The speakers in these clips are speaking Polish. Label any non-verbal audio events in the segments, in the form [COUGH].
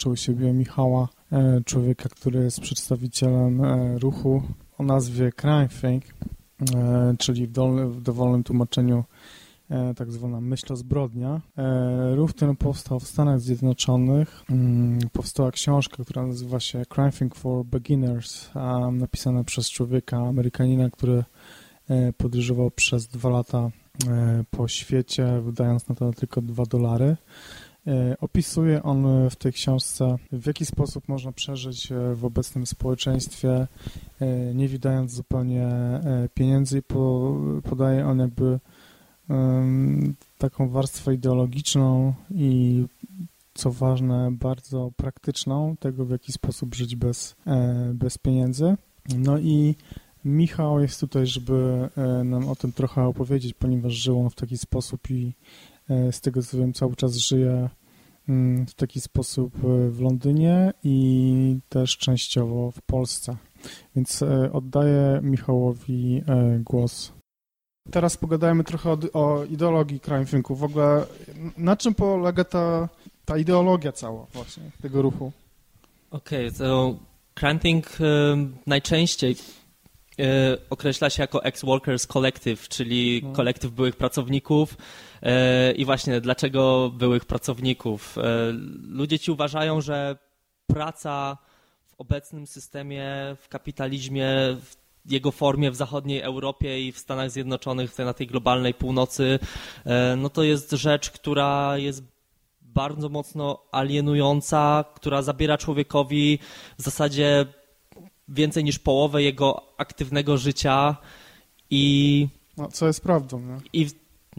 zapuszczał u siebie Michała, człowieka, który jest przedstawicielem ruchu o nazwie Crime Think, czyli w, dolnym, w dowolnym tłumaczeniu E, tak zwana myśl o zbrodnia. E, ruch ten powstał w Stanach Zjednoczonych. Mm, powstała książka, która nazywa się Crime Think for Beginners, napisana przez człowieka, Amerykanina, który e, podróżował przez dwa lata po świecie, wydając na to tylko dwa dolary. Opisuje on w tej książce, w jaki sposób można przeżyć w obecnym społeczeństwie, nie wydając zupełnie pieniędzy i podaje on jakby taką warstwę ideologiczną i co ważne, bardzo praktyczną tego, w jaki sposób żyć bez, e, bez pieniędzy. No i Michał jest tutaj, żeby e, nam o tym trochę opowiedzieć, ponieważ żył on w taki sposób i e, z tego co wiem cały czas żyje mm, w taki sposób w Londynie i też częściowo w Polsce. Więc oddaję Michałowi głos. Teraz pogadajmy trochę o, o ideologii crime. W ogóle na czym polega ta, ta ideologia cała właśnie tego ruchu? Okej, okay, to crime think y, najczęściej y, określa się jako ex-workers collective, czyli no. kolektyw byłych pracowników. Y, I właśnie dlaczego byłych pracowników? Ludzie ci uważają, że praca w obecnym systemie, w kapitalizmie, w jego formie w zachodniej Europie i w Stanach Zjednoczonych, na tej globalnej północy, e, no to jest rzecz, która jest bardzo mocno alienująca, która zabiera człowiekowi w zasadzie więcej niż połowę jego aktywnego życia i... No, co jest prawdą, no. I,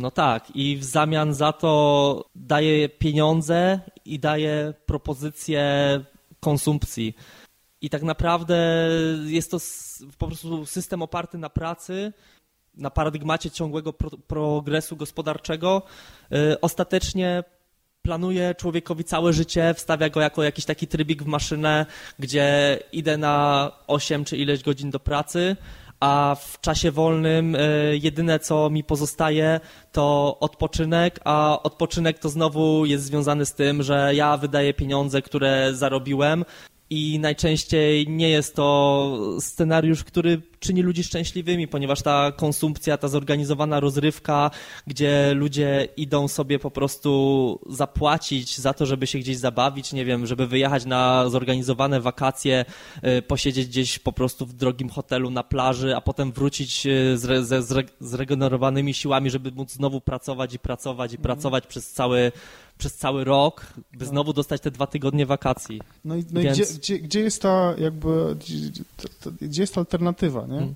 no tak, i w zamian za to daje pieniądze i daje propozycje konsumpcji. I tak naprawdę jest to po prostu system oparty na pracy, na paradygmacie ciągłego pro progresu gospodarczego. Y, ostatecznie planuje człowiekowi całe życie, wstawia go jako jakiś taki trybik w maszynę, gdzie idę na 8 czy ileś godzin do pracy, a w czasie wolnym y, jedyne co mi pozostaje to odpoczynek, a odpoczynek to znowu jest związany z tym, że ja wydaję pieniądze, które zarobiłem i najczęściej nie jest to scenariusz, który czyni ludzi szczęśliwymi, ponieważ ta konsumpcja, ta zorganizowana rozrywka, gdzie ludzie idą sobie po prostu zapłacić za to, żeby się gdzieś zabawić, nie wiem, żeby wyjechać na zorganizowane wakacje, y, posiedzieć gdzieś po prostu w drogim hotelu na plaży, a potem wrócić y, z, z, zregenerowanymi siłami, żeby móc znowu pracować i pracować i mhm. pracować przez cały przez cały rok, by no. znowu dostać te dwa tygodnie wakacji. No i, no Więc... i gdzie, gdzie, gdzie, jest ta jakby, gdzie jest ta alternatywa, nie? Mm.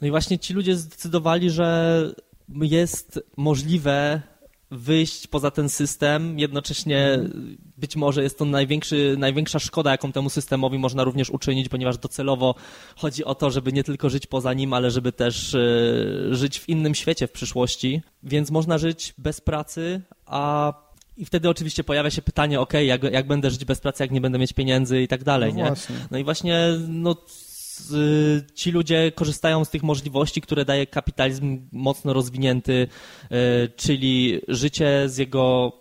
No i właśnie ci ludzie zdecydowali, że jest możliwe wyjść poza ten system, jednocześnie mm. być może jest to największy, największa szkoda, jaką temu systemowi można również uczynić, ponieważ docelowo chodzi o to, żeby nie tylko żyć poza nim, ale żeby też y, żyć w innym świecie w przyszłości. Więc można żyć bez pracy, a i wtedy oczywiście pojawia się pytanie, ok, jak, jak będę żyć bez pracy, jak nie będę mieć pieniędzy i tak dalej, no nie? Właśnie. No i właśnie, no ci ludzie korzystają z tych możliwości, które daje kapitalizm mocno rozwinięty, e, czyli życie z jego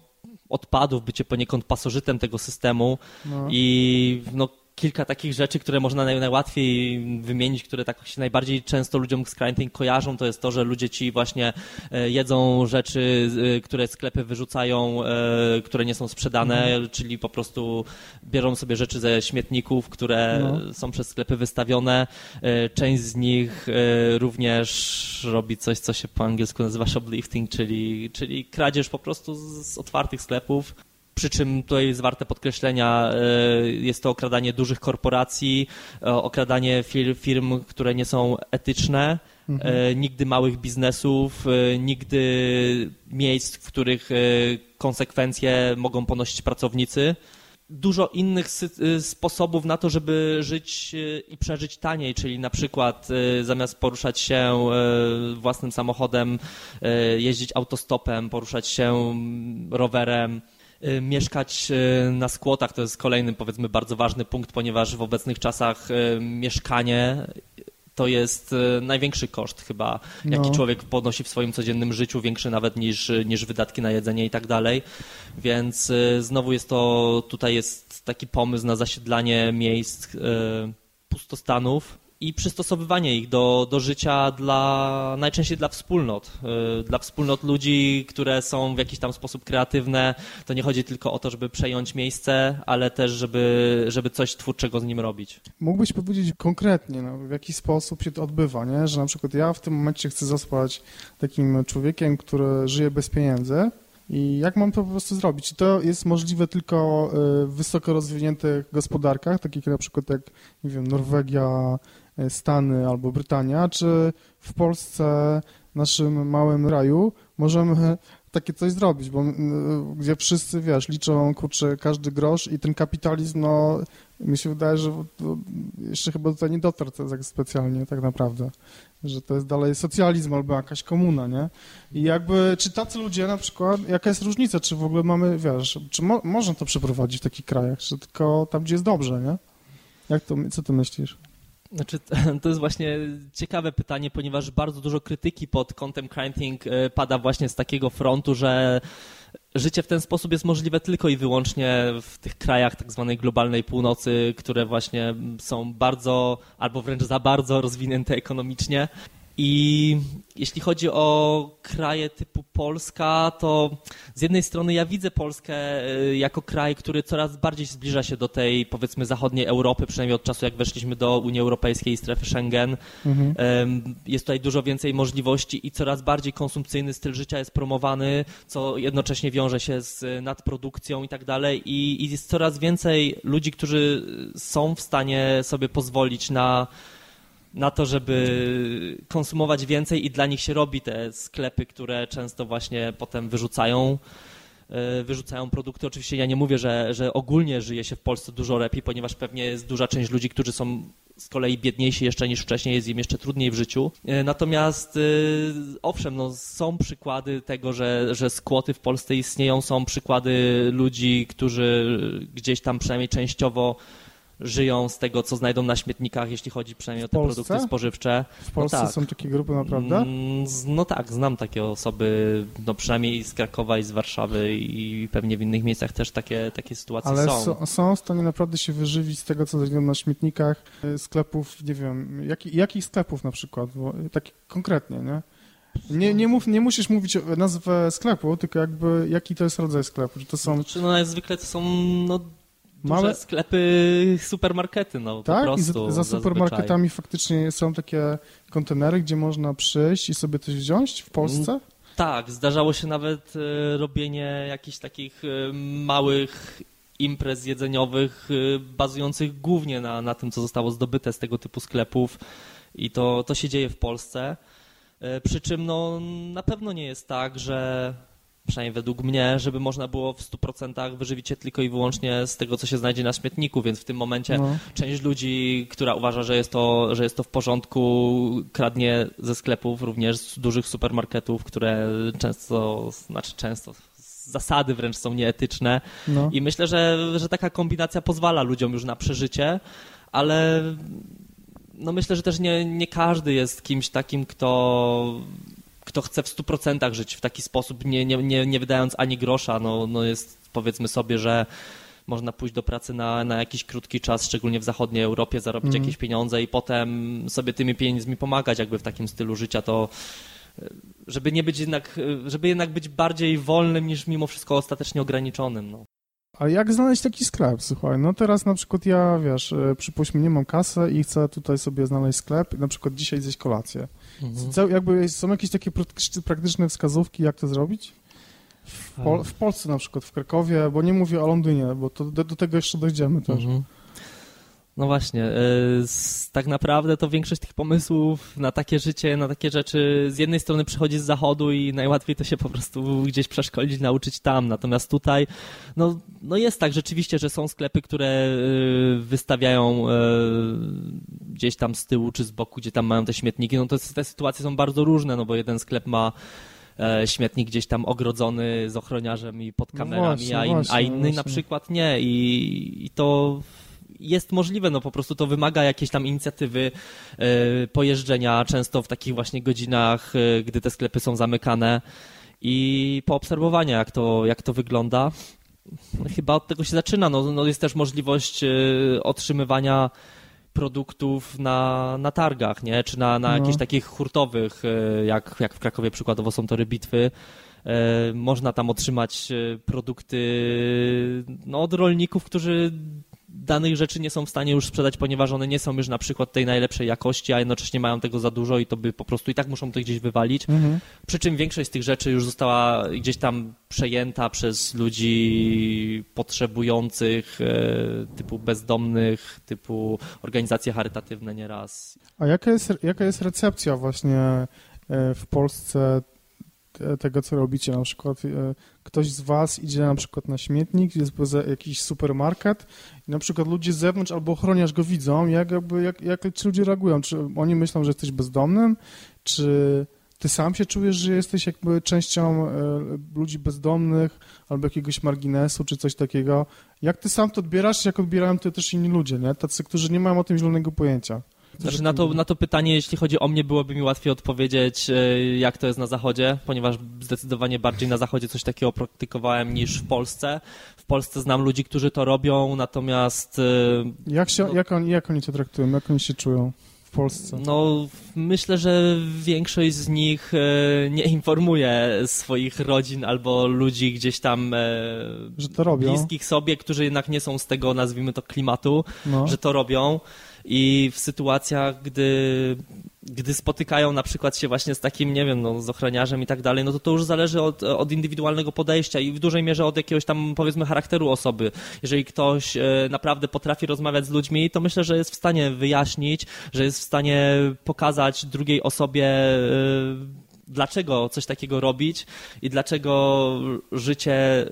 odpadów, bycie poniekąd pasożytem tego systemu no. i no, kilka takich rzeczy, które można naj, najłatwiej wymienić, które tak się najbardziej często ludziom z Quarantine kojarzą, to jest to, że ludzie ci właśnie e, jedzą rzeczy, e, które sklepy wyrzucają, e, które nie są sprzedane, mhm. czyli po prostu biorą sobie rzeczy ze śmietników, które no. są przez sklepy wystawione. Część z nich również robi coś, co się po angielsku nazywa shoplifting, czyli, czyli kradzież po prostu z otwartych sklepów. Przy czym tutaj jest warte podkreślenia, e, jest to okradanie dużych korporacji, e, okradanie firm, które nie są etyczne, mhm. E, nigdy małych biznesów, nigdy miejsc, w których konsekwencje mogą ponosić pracownicy. Dużo innych sposobów na to, żeby żyć i przeżyć taniej, czyli na przykład zamiast poruszać się własnym samochodem, jeździć autostopem, poruszać się rowerem, Y, mieszkać y, na skłotach to jest kolejny, powiedzmy, bardzo ważny punkt, ponieważ w obecnych czasach y, mieszkanie to jest największy koszt chyba, jaki no. człowiek ponosi w swoim codziennym życiu, większy nawet niż, niż wydatki na jedzenie i tak dalej. Więc znowu jest to, tutaj jest taki pomysł na zasiedlanie miejsc pustostanów i przystosowywanie ich do, do życia dla, najczęściej dla wspólnot, y, dla wspólnot ludzi, które są w jakiś tam sposób kreatywne. To nie chodzi tylko o to, żeby przejąć miejsce, ale też, żeby, żeby coś twórczego z nim robić. Mógłbyś powiedzieć konkretnie, no, w jaki sposób się to odbywa, nie? że na przykład ja w tym momencie chcę zostać takim człowiekiem, który żyje bez pieniędzy, i jak mam to po prostu zrobić? Czy to jest możliwe tylko y, w wysoko rozwiniętych gospodarkach, takich na przykład jak, nie wiem, Norwegia, Stany albo Brytania, czy w Polsce, naszym małym raju, możemy takie coś zrobić, bo gdzie wszyscy, wiesz, liczą, kurczę, każdy grosz i ten kapitalizm, no, mi się wydaje, że jeszcze chyba tutaj nie dotarł tak specjalnie tak naprawdę, że to jest dalej socjalizm albo jakaś komuna, nie? I jakby, czy tacy ludzie na przykład, jaka jest różnica, czy w ogóle mamy, wiesz, czy mo można to przeprowadzić w takich krajach, czy tylko tam, gdzie jest dobrze, nie? Jak to, co ty myślisz? Znaczy, [LAUGHS] to jest właśnie ciekawe pytanie, ponieważ bardzo dużo krytyki pod kątem Crime e, pada właśnie z takiego frontu, że życie w ten sposób jest możliwe tylko i wyłącznie w tych krajach tak zwanej globalnej północy, które właśnie są bardzo albo wręcz za bardzo rozwinięte ekonomicznie. I jeśli chodzi o kraje typu Polska, to z jednej strony ja widzę Polskę y, jako kraj, który coraz bardziej zbliża się do tej powiedzmy zachodniej Europy, przynajmniej od czasu jak weszliśmy do Unii Europejskiej i strefy Schengen. Mhm. Jest tutaj dużo więcej możliwości i coraz bardziej konsumpcyjny styl życia jest promowany, co jednocześnie wiąże się z nadprodukcją i tak dalej. I jest coraz więcej ludzi, którzy są w stanie sobie pozwolić na na to, żeby konsumować więcej i dla nich się robi te sklepy, które często właśnie potem wyrzucają e, wyrzucają produkty. Oczywiście ja nie mówię, że, że ogólnie żyje się w Polsce dużo lepiej, ponieważ pewnie jest duża część ludzi, którzy są z kolei biedniejsi jeszcze niż wcześniej, jest im jeszcze trudniej w życiu. E, natomiast e, owszem, no, są przykłady tego, że, że skłoty w Polsce istnieją, są przykłady ludzi, którzy gdzieś tam przynajmniej częściowo żyją z tego, co znajdą na śmietnikach, jeśli chodzi przynajmniej o te Polsce? produkty spożywcze. W Polsce no tak. są takie grupy naprawdę? Mm, no tak, znam takie osoby, no przynajmniej z Krakowa i z Warszawy i pewnie w innych miejscach też takie, takie sytuacje Ale są. Ale są w stanie naprawdę się wyżywić z tego, co znajdą na śmietnikach y, sklepów, nie wiem, jak, jakich sklepów na przykład, bo, tak konkretnie, nie? Nie, nie, mów, nie musisz mówić nazwę sklepu, tylko jakby jaki to jest rodzaj sklepu. Czy to są... Znaczy, no zwykle to są no, Małe sklepy, supermarkety, no tak? po prostu. I za, za supermarketami faktycznie są takie kontenery, gdzie można przyjść i sobie coś wziąć w Polsce? Mm, tak, zdarzało się nawet e, robienie jakichś takich e, małych imprez jedzeniowych e, bazujących głównie na, na tym, co zostało zdobyte z tego typu sklepów i to, to się dzieje w Polsce. Przy czym no, na pewno nie jest tak, że przynajmniej według mnie, żeby można było w 100% wyżywić się tylko i wyłącznie z tego, co się znajdzie na śmietniku, więc w tym momencie no. część ludzi, która uważa, że jest, to, że jest to w porządku, kradnie ze sklepów, również z dużych supermarketów, które często, znaczy często, zasady wręcz są nieetyczne no. i myślę, że, że taka kombinacja pozwala ludziom już na przeżycie, ale no myślę, że też nie, nie każdy jest kimś takim, kto kto chce w 100% żyć w taki sposób, nie, nie, nie, nie wydając ani grosza, no, no jest powiedzmy sobie, że można pójść do pracy na, na jakiś krótki czas, szczególnie w zachodniej Europie, zarobić mm. jakieś pieniądze i potem sobie tymi pieniędzmi pomagać jakby w takim stylu życia, to żeby nie być jednak, żeby jednak być bardziej wolnym niż mimo wszystko ostatecznie ograniczonym. No. A jak znaleźć taki sklep? Słuchaj, no teraz na przykład ja, wiesz, e, przypuśćmy, nie mam kasy i chcę tutaj sobie znaleźć sklep, na przykład dzisiaj zjeść kolację. Mhm. jakby są jakieś takie praktyczne wskazówki, jak to zrobić? W, Pol w, Polsce na przykład, w Krakowie, bo nie mówię o Londynie, bo to, do, do tego jeszcze dojdziemy też. Mhm. No właśnie, e, tak naprawdę to większość tych pomysłów na takie życie, na takie rzeczy z jednej strony przychodzi z zachodu i najłatwiej to się po prostu gdzieś przeszkolić, nauczyć tam. Natomiast tutaj, no, no jest tak rzeczywiście, że są sklepy, które e, wystawiają e, gdzieś tam z tyłu czy z boku, gdzie tam mają te śmietniki. No to te sytuacje są bardzo różne, no bo jeden sklep ma śmietnik gdzieś tam ogrodzony z ochroniarzem i pod no kamerami, no właśnie, a, in, a, inny na przykład nie. I, I to jest możliwe, no po prostu to wymaga jakiejś tam inicjatywy e, pojeżdżenia, często w takich właśnie godzinach, e, gdy te sklepy są zamykane i poobserwowania, jak to, jak to wygląda. chyba od tego się zaczyna. No, no jest też możliwość otrzymywania produktów na, na targach, nie? czy na, na no. jakichś takich hurtowych, jak, jak w Krakowie przykładowo są tory bitwy. Można tam otrzymać produkty no, od rolników, którzy danych rzeczy nie są w stanie już sprzedać, ponieważ one nie są już na przykład tej najlepszej jakości, a jednocześnie mają tego za dużo i to by po prostu i tak muszą to gdzieś wywalić. Mhm. Przy czym większość z tych rzeczy już została gdzieś tam przejęta przez ludzi potrzebujących, e, typu bezdomnych, typu organizacje charytatywne nieraz. A jaka jest, jaka jest recepcja właśnie e, w Polsce tego, co robicie. Na przykład e, ktoś z was idzie na przykład na śmietnik, jest jakiś supermarket i na przykład ludzie z zewnątrz albo ochroniarz go widzą, jak, jakby, jak, jak ci ludzie reagują? Czy oni myślą, że jesteś bezdomnym? Czy ty sam się czujesz, że jesteś jakby częścią e, ludzi bezdomnych albo jakiegoś marginesu czy coś takiego? Jak ty sam to odbierasz, jak odbierają to też inni ludzie, nie? Tacy, którzy nie mają o tym zielonego pojęcia. Znaczy na to, na to pytanie, jeśli chodzi o mnie, byłoby mi łatwiej odpowiedzieć, e, jak to jest na Zachodzie, ponieważ zdecydowanie bardziej na Zachodzie coś takiego praktykowałem niż w Polsce. W Polsce znam ludzi, którzy to robią, natomiast... E, jak, się, no, jak, oni, jak oni to traktują? Jak oni się czują? w Polsce? No, myślę, że większość z nich e, nie informuje swoich rodzin albo ludzi gdzieś tam że to robią. bliskich sobie, którzy jednak nie są z tego, nazwijmy to, klimatu, no. że to robią i w sytuacjach, gdy, gdy spotykają na przykład się właśnie z takim, nie wiem, no, z ochroniarzem i tak dalej, no to to już zależy od, od indywidualnego podejścia i w dużej mierze od jakiegoś tam, powiedzmy, charakteru osoby. Jeżeli ktoś e, naprawdę potrafi rozmawiać z ludźmi, to myślę, że jest w stanie wyjaśnić, że jest w stanie pokazać drugiej osobie, e, dlaczego coś takiego robić i dlaczego życie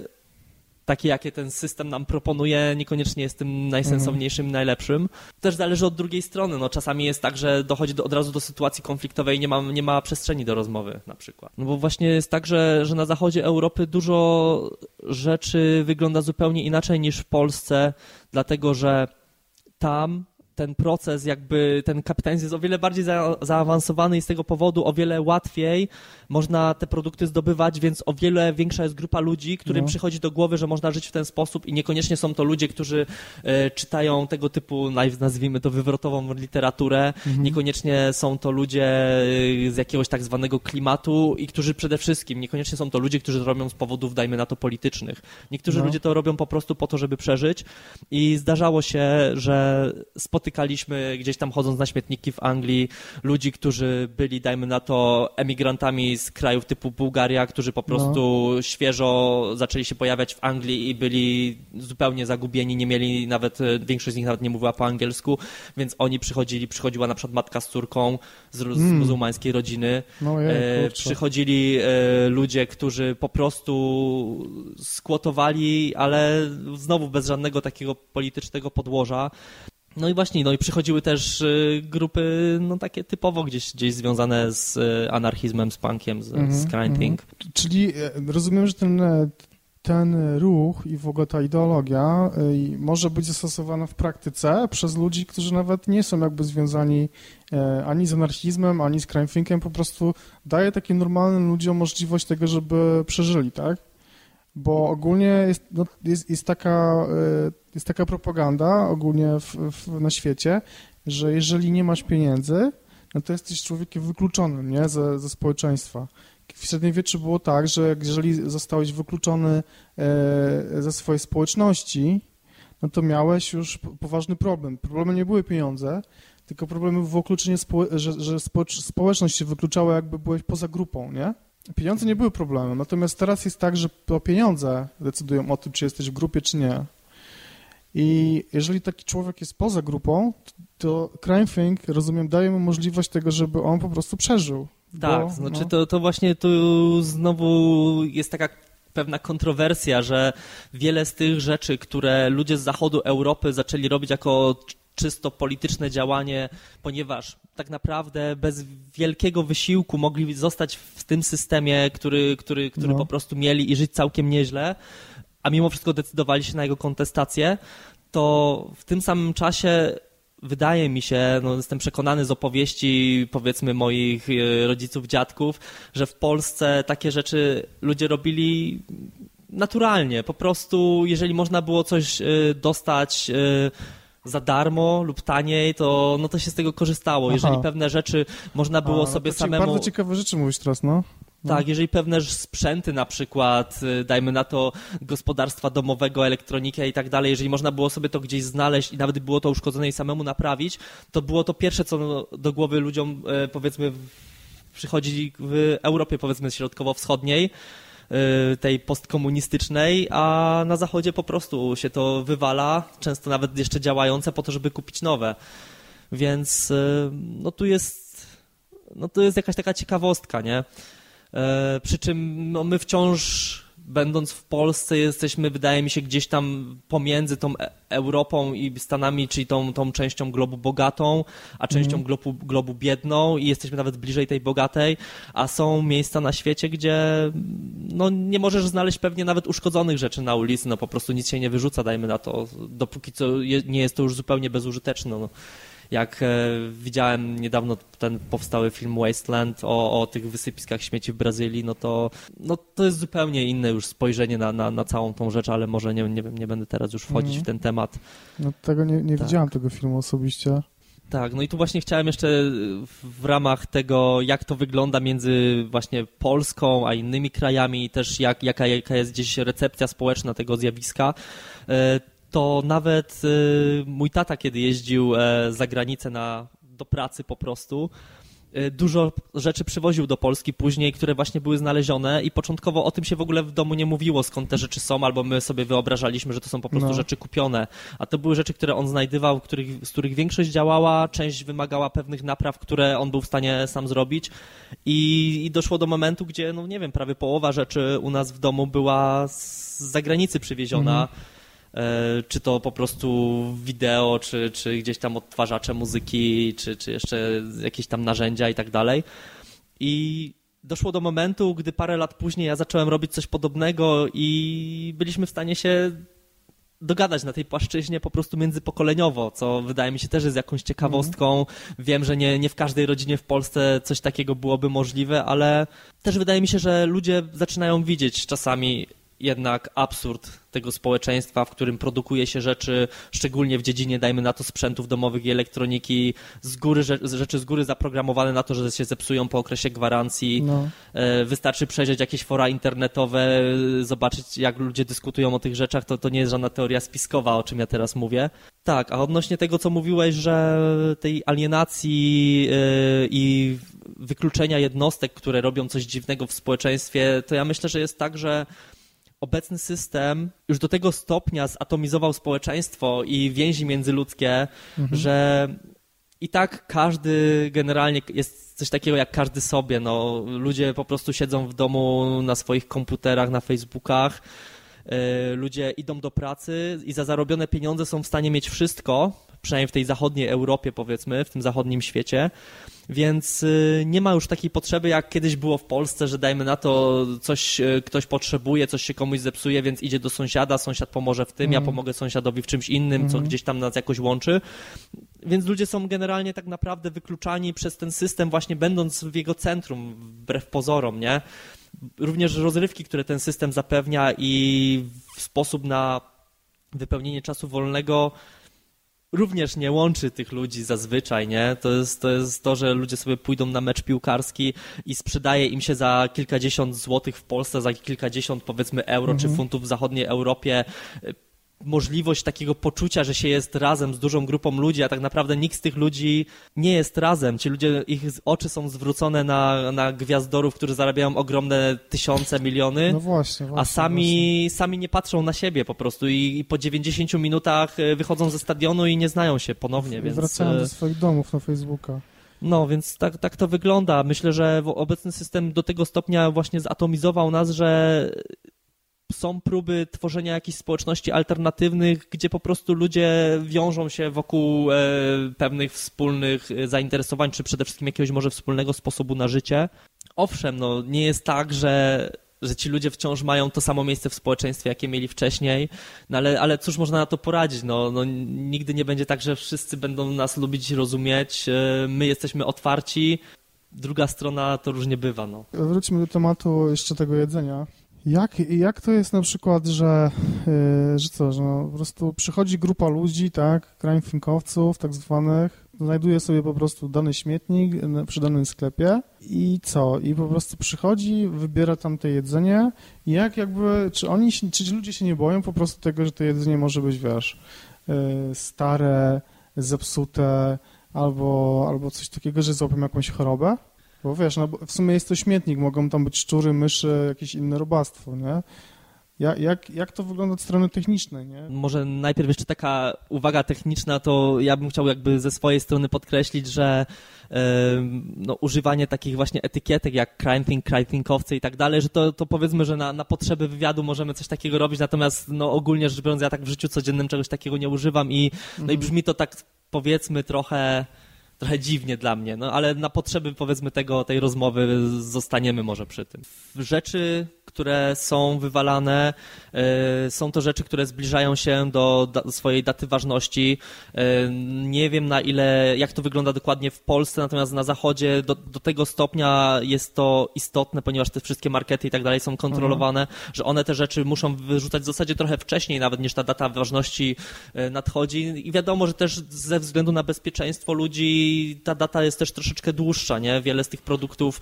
takie, jakie ten system nam proponuje, niekoniecznie jest tym najsensowniejszym, mhm. najlepszym. Też zależy od drugiej strony. No, czasami jest tak, że dochodzi do, od razu do sytuacji konfliktowej i nie ma, nie ma przestrzeni do rozmowy na przykład. No bo właśnie jest tak, że, że na zachodzie Europy dużo rzeczy wygląda zupełnie inaczej niż w Polsce, dlatego że tam ten proces, jakby ten kapitalizm jest o wiele bardziej za, zaawansowany i z tego powodu o wiele łatwiej można te produkty zdobywać, więc o wiele większa jest grupa ludzi, którym no. przychodzi do głowy, że można żyć w ten sposób i niekoniecznie są to ludzie, którzy e, czytają tego typu, nazwijmy to wywrotową literaturę, mhm. niekoniecznie są to ludzie e, z jakiegoś tak zwanego klimatu i którzy przede wszystkim, niekoniecznie są to ludzie, którzy to robią z powodów, dajmy na to, politycznych. Niektórzy no. ludzie to robią po prostu po to, żeby przeżyć i zdarzało się, że spotykaliśmy gdzieś tam chodząc na śmietniki w Anglii ludzi, którzy byli, dajmy na to, emigrantami z krajów typu Bułgaria, którzy po prostu no. świeżo zaczęli się pojawiać w Anglii i byli zupełnie zagubieni, nie mieli nawet, e, większość z nich nawet nie mówiła po angielsku, więc oni przychodzili, przychodziła na przykład matka z córką z, z mm. muzułmańskiej rodziny. No, e, przychodzili e, ludzie, którzy po prostu skłotowali, ale znowu bez żadnego takiego politycznego podłoża. No i właśnie, no i przychodziły też y, grupy, no takie typowo gdzieś, gdzieś związane z y, anarchizmem, z punkiem, z, mm -hmm, mm -hmm. Czyli e, rozumiem, że ten, e, ten ruch i w ogóle ta ideologia e, może być zastosowana w praktyce przez ludzi, którzy nawet nie są jakby związani ani z anarchizmem, ani z crime thinkiem, po prostu daje takim normalnym ludziom możliwość tego, żeby przeżyli, tak? Bo ogólnie jest, no, jest, jest, taka, jest taka propaganda ogólnie w, w, na świecie, że jeżeli nie masz pieniędzy, no to jesteś człowiekiem wykluczonym nie? Ze, ze społeczeństwa. W średniowieczu było tak, że jeżeli zostałeś wykluczony e, ze swojej społeczności, no to miałeś już poważny problem. Problemem nie były pieniądze, tylko problemem było wykluczenie, że, że społeczność się wykluczała, jakby byłeś poza grupą, nie? Pieniądze nie były problemem, natomiast teraz jest tak, że to pieniądze decydują o tym, czy jesteś w grupie, czy nie. I jeżeli taki człowiek jest poza grupą, to Crime Think, rozumiem, daje mu możliwość tego, żeby on po prostu przeżył. Tak, bo, znaczy no. to, to właśnie tu znowu jest taka pewna kontrowersja, że wiele z tych rzeczy, które ludzie z zachodu Europy zaczęli robić jako czysto polityczne działanie, ponieważ tak naprawdę bez wielkiego wysiłku mogli zostać w tym systemie, który, który, który no. po prostu mieli i żyć całkiem nieźle, a mimo wszystko decydowali się na jego kontestację, to w tym samym czasie wydaje mi się, no jestem przekonany z opowieści powiedzmy moich e, rodziców, dziadków, że w Polsce takie rzeczy ludzie robili naturalnie. Po prostu, jeżeli można było coś y, dostać y, za darmo lub taniej, to, no to się z tego korzystało. Aha. Jeżeli pewne rzeczy można było A, sobie to samemu... Bardzo ciekawe rzeczy mówisz teraz, no. No. Tak, jeżeli pewne sprzęty na przykład, y, dajmy na to gospodarstwa domowego, elektronikę i tak dalej, jeżeli można było sobie to gdzieś znaleźć i nawet było to uszkodzone i samemu naprawić, to było to pierwsze, co do głowy ludziom, e, powiedzmy, przychodzi w Europie, powiedzmy, środkowo-wschodniej, e, tej postkomunistycznej, a na zachodzie po prostu się to wywala, często nawet jeszcze działające po to, żeby kupić nowe. Więc no tu jest, no tu jest jakaś taka ciekawostka, nie? E, przy czym no, my wciąż, będąc w Polsce, jesteśmy, wydaje mi się, gdzieś tam pomiędzy tą E- Europą i Stanami, czyli tą, tą częścią globu bogatą, a częścią Mhm. globu, globu biedną i jesteśmy nawet bliżej tej bogatej, a są miejsca na świecie, gdzie no, nie możesz znaleźć pewnie nawet uszkodzonych rzeczy na ulicy, no po prostu nic się nie wyrzuca, dajmy na to, dopóki co je, nie jest to już zupełnie bezużyteczne. No. Jak e, widziałem niedawno ten powstały film Wasteland o, o tych wysypiskach śmieci w Brazylii, no to, no to jest zupełnie inne już spojrzenie na, na, na całą tą rzecz, ale może nie, nie wiem, nie będę teraz już wchodzić Mhm. w ten temat. no tego nie, nie Tak. widziałem tego filmu osobiście. Tak, no i tu właśnie chciałem jeszcze w- w ramach tego, jak to wygląda między właśnie Polską a innymi krajami i też jak, jaka, jaka jest gdzieś recepcja społeczna tego zjawiska, e, to nawet e, mój tata, kiedy jeździł e, za granicę na, do pracy po prostu, e, dużo rzeczy przywoził do Polski później, które właśnie były znalezione i początkowo o tym się w ogóle w domu nie mówiło, skąd te rzeczy są, albo my sobie wyobrażaliśmy, że to są po prostu No. rzeczy kupione. A to były rzeczy, które on znajdywał, których, z których większość działała, część wymagała pewnych napraw, które on był w stanie sam zrobić i, i doszło do momentu, gdzie, no nie wiem, prawie połowa rzeczy u nas w domu była z zagranicy przywieziona. E, Czy to po prostu wideo, czy, czy gdzieś tam odtwarzacze muzyki, czy, czy jeszcze jakieś tam narzędzia i tak dalej. I doszło do momentu, gdy parę lat później ja zacząłem robić coś podobnego i byliśmy w stanie się dogadać na tej płaszczyźnie po prostu międzypokoleniowo, co wydaje mi się też jest jakąś ciekawostką. Wiem, że nie, nie w każdej rodzinie w Polsce coś takiego byłoby możliwe, ale też wydaje mi się, że ludzie zaczynają widzieć czasami jednak absurd tego społeczeństwa, w którym produkuje się rzeczy, szczególnie w dziedzinie, dajmy na to, sprzętów domowych i elektroniki, z góry, rze- rzeczy z góry zaprogramowane na to, że się zepsują po okresie gwarancji. No. E, Wystarczy przejrzeć jakieś fora internetowe, zobaczyć jak ludzie dyskutują o tych rzeczach, to, to nie jest żadna teoria spiskowa, o czym ja teraz mówię. Tak, a odnośnie tego, co mówiłeś, że tej alienacji e, i wykluczenia jednostek, które robią coś dziwnego w społeczeństwie, to ja myślę, że jest tak, że obecny system już do tego stopnia zatomizował społeczeństwo i więzi międzyludzkie, że i tak każdy generalnie jest coś takiego jak każdy sobie. No, ludzie po prostu siedzą w domu na swoich komputerach, na Facebookach. Yy, Ludzie idą do pracy i za zarobione pieniądze są w stanie mieć wszystko, przynajmniej w tej zachodniej Europie, powiedzmy, w tym zachodnim świecie. Więc y, nie ma już takiej potrzeby, jak kiedyś było w Polsce, że dajmy na to, coś y, ktoś potrzebuje, coś się komuś zepsuje, więc idzie do sąsiada, sąsiad pomoże w tym, ja Mhm. pomogę sąsiadowi w czymś innym, co Mhm. gdzieś tam nas jakoś łączy. Więc ludzie są generalnie tak naprawdę wykluczani przez ten system, właśnie będąc w jego centrum, wbrew pozorom, nie? Również rozrywki, które ten system zapewnia i sposób na wypełnienie czasu wolnego również nie łączy tych ludzi zazwyczaj, nie? To jest, to jest to, że ludzie sobie pójdą na mecz piłkarski i sprzedaje im się za kilkadziesiąt złotych w Polsce, za kilkadziesiąt powiedzmy euro czy Mhm. funtów w zachodniej Europie możliwość takiego poczucia, że się jest razem z dużą grupą ludzi, a tak naprawdę nikt z tych ludzi nie jest razem. Ci ludzie, ich oczy są zwrócone na, na gwiazdorów, którzy zarabiają ogromne tysiące, miliony. No właśnie, właśnie. A sami, sami nie patrzą na siebie po prostu i, i po 90 minutach e, wychodzą ze stadionu i nie znają się ponownie, właśnie. więc... Wracają e, do swoich domów na Facebooka. No, więc tak, tak to wygląda. Myślę, że obecny system do tego stopnia właśnie zatomizował nas, że są próby tworzenia jakichś społeczności alternatywnych, gdzie po prostu ludzie wiążą się wokół e, pewnych wspólnych e, zainteresowań, czy przede wszystkim jakiegoś może wspólnego sposobu na życie. Owszem, no, nie jest tak, że, że ci ludzie wciąż mają to samo miejsce w społeczeństwie, jakie mieli wcześniej, no ale, ale cóż można na to poradzić? No, no, nigdy nie będzie tak, że wszyscy będą nas lubić rozumieć, e, my jesteśmy otwarci, druga strona to różnie bywa. No. Wróćmy do tematu jeszcze tego jedzenia. Jak, jak to jest na przykład, że, yy, że co, że no, po prostu przychodzi grupa ludzi, tak, crime thinkowców tak zwanych, znajduje sobie po prostu dany śmietnik przy danym sklepie i co? I po prostu przychodzi, wybiera tam te jedzenie i jak jakby, czy oni, czy ci ludzie się nie boją po prostu tego, że to jedzenie może być, wiesz, yy, stare, zepsute albo, albo coś takiego, że złapią jakąś chorobę? Bo wiesz, no, w sumie jest to śmietnik, mogą tam być szczury, myszy, jakieś inne robactwo, nie? Jak, jak, jak to wygląda od strony technicznej, nie? Może najpierw jeszcze taka uwaga techniczna, to ja bym chciał jakby ze swojej strony podkreślić, że no, używanie takich właśnie etykietek jak crime think, crime thinkowcy i tak dalej, że to, to powiedzmy, że na, na potrzeby wywiadu możemy coś takiego robić, natomiast no, ogólnie rzecz biorąc ja tak w życiu codziennym czegoś takiego nie używam i, no i mhm. brzmi to tak powiedzmy trochę trochę dziwnie dla mnie, no ale na potrzeby powiedzmy tego, tej rozmowy zostaniemy może przy tym. Rzeczy, które są wywalane, y, są to rzeczy, które zbliżają się do, swojej daty ważności. Y, nie wiem na ile, jak to wygląda dokładnie w Polsce, natomiast na zachodzie do, do tego stopnia jest to istotne, ponieważ te wszystkie markety i tak dalej są kontrolowane, mhm. że one te rzeczy muszą wyrzucać w zasadzie trochę wcześniej nawet niż ta data ważności y, nadchodzi i wiadomo, że też ze względu na bezpieczeństwo ludzi ta data jest też troszeczkę dłuższa, nie? Wiele z tych produktów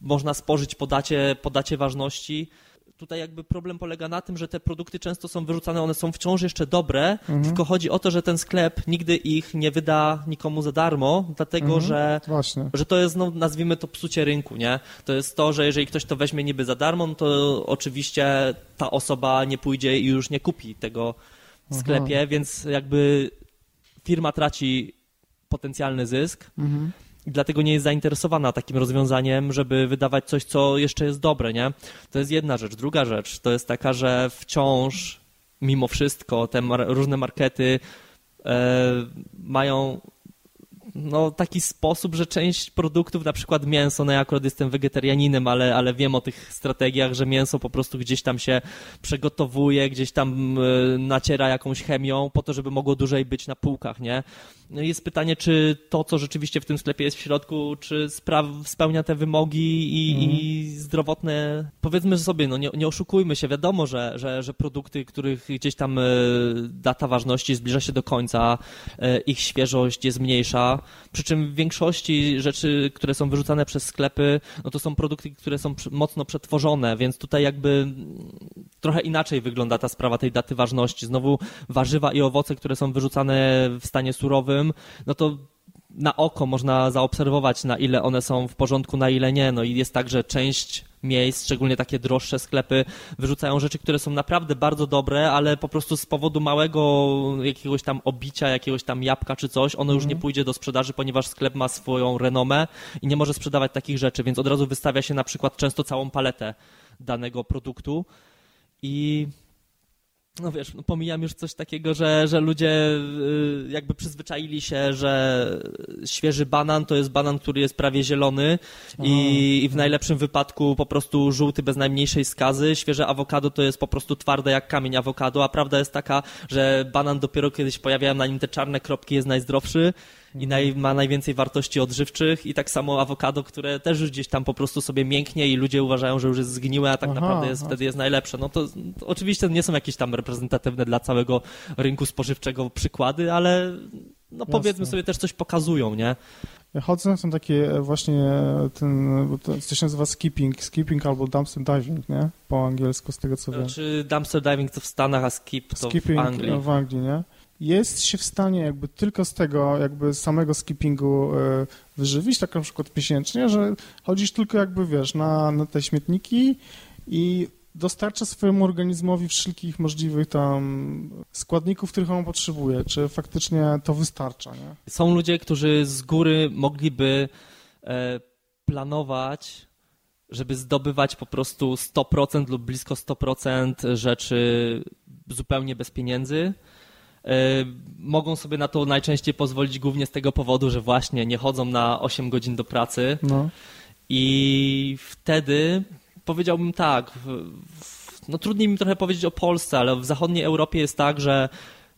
można spożyć po dacie, po dacie ważności tutaj jakby problem polega na tym, że te produkty często są wyrzucane, one są wciąż jeszcze dobre, mhm. tylko chodzi o to, że ten sklep nigdy ich nie wyda nikomu za darmo, dlatego mhm. że, że to jest, no, nazwijmy to psucie rynku, nie? To jest to, że jeżeli ktoś to weźmie niby za darmo, no to oczywiście ta osoba nie pójdzie i już nie kupi tego w sklepie, Aha. więc jakby firma traci potencjalny zysk. Mhm. I dlatego nie jest zainteresowana takim rozwiązaniem, żeby wydawać coś, co jeszcze jest dobre, nie? To jest jedna rzecz. Druga rzecz to jest taka, że wciąż, mimo wszystko, te mar różne markety e, mają no, taki sposób, że część produktów, na przykład mięso, no ja akurat jestem wegetarianinem, ale, ale wiem o tych strategiach, że mięso po prostu gdzieś tam się przygotowuje, gdzieś tam y, naciera jakąś chemią po to, żeby mogło dłużej być na półkach, nie? No jest pytanie, czy to, co rzeczywiście w tym sklepie jest w środku, czy spełnia te wymogi i, mm. i zdrowotne, powiedzmy sobie, no nie, nie, oszukujmy się, wiadomo, że, że, że produkty, których gdzieś tam y, data ważności zbliża się do końca, y, ich świeżość jest mniejsza, przy czym w większości rzeczy, które są wyrzucane przez sklepy, no to są produkty, które są mocno przetworzone, więc tutaj jakby mm, trochę inaczej wygląda ta sprawa tej daty ważności. Znowu warzywa i owoce, które są wyrzucane w stanie surowym, no to na oko można zaobserwować, na ile one są w porządku, na ile nie. No i jest tak, że część miejsc, szczególnie takie droższe sklepy, wyrzucają rzeczy, które są naprawdę bardzo dobre, ale po prostu z powodu małego jakiegoś tam obicia, jakiegoś tam jabłka czy coś, ono już nie mhm. pójdzie do sprzedaży, ponieważ sklep ma swoją renomę i nie może sprzedawać takich rzeczy, więc od razu wystawia się na przykład często całą paletę danego produktu i no wiesz, no pomijam już coś takiego, że, że ludzie y, jakby przyzwyczaili się, że świeży banan to jest banan, który jest prawie zielony i, i, w najlepszym wypadku po prostu żółty bez najmniejszej skazy. Świeże awokado to jest po prostu twarde jak kamień awokado, a prawda jest taka, że banan dopiero kiedyś pojawiają na nim te czarne kropki jest najzdrowszy i naj, ma najwięcej wartości odżywczych i tak samo awokado, które też już gdzieś tam po prostu sobie mięknie i ludzie uważają, że już jest zgniłe, a tak aha, naprawdę jest, wtedy jest najlepsze. No to, to, oczywiście nie są jakieś tam reprezentatywne dla całego rynku spożywczego przykłady, ale no powiedzmy sobie też coś pokazują, nie? Chodzą są takie e, właśnie e, ten, to się nazywa skipping, skipping albo dumpster diving, nie? Po angielsku, z tego co wiem. Czy dumpster diving to w Stanach, a skip to Skipping w Anglii. w Anglii, nie? Jest się w stanie jakby tylko z tego, jakby samego skippingu e, wyżywić, tak na przykład miesięcznie, że chodzisz tylko jakby, wiesz, na, na te śmietniki i dostarcza swojemu organizmowi wszelkich możliwych tam składników, których on potrzebuje. Czy faktycznie to wystarcza, nie? Są ludzie, którzy z góry mogliby e, planować żeby zdobywać po prostu 100% lub blisko 100% rzeczy zupełnie bez pieniędzy, mogą sobie na to najczęściej pozwolić głównie z tego powodu, że właśnie nie chodzą na 8 godzin do pracy. No. I wtedy powiedziałbym tak, no trudniej mi trochę powiedzieć o Polsce, ale w zachodniej Europie jest tak, że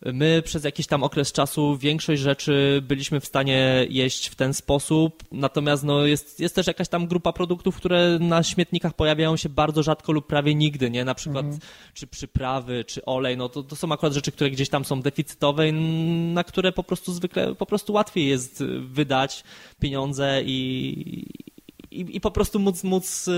My przez jakiś tam okres czasu większość rzeczy byliśmy w stanie jeść w ten sposób, natomiast no jest, jest też jakaś tam grupa produktów, które na śmietnikach pojawiają się bardzo rzadko lub prawie nigdy, nie? Na przykład mhm. czy przyprawy, czy olej, no to, to są akurat rzeczy, które gdzieś tam są deficytowe, na które po prostu zwykle, po prostu łatwiej jest wydać pieniądze i, i, i po prostu móc, móc yy,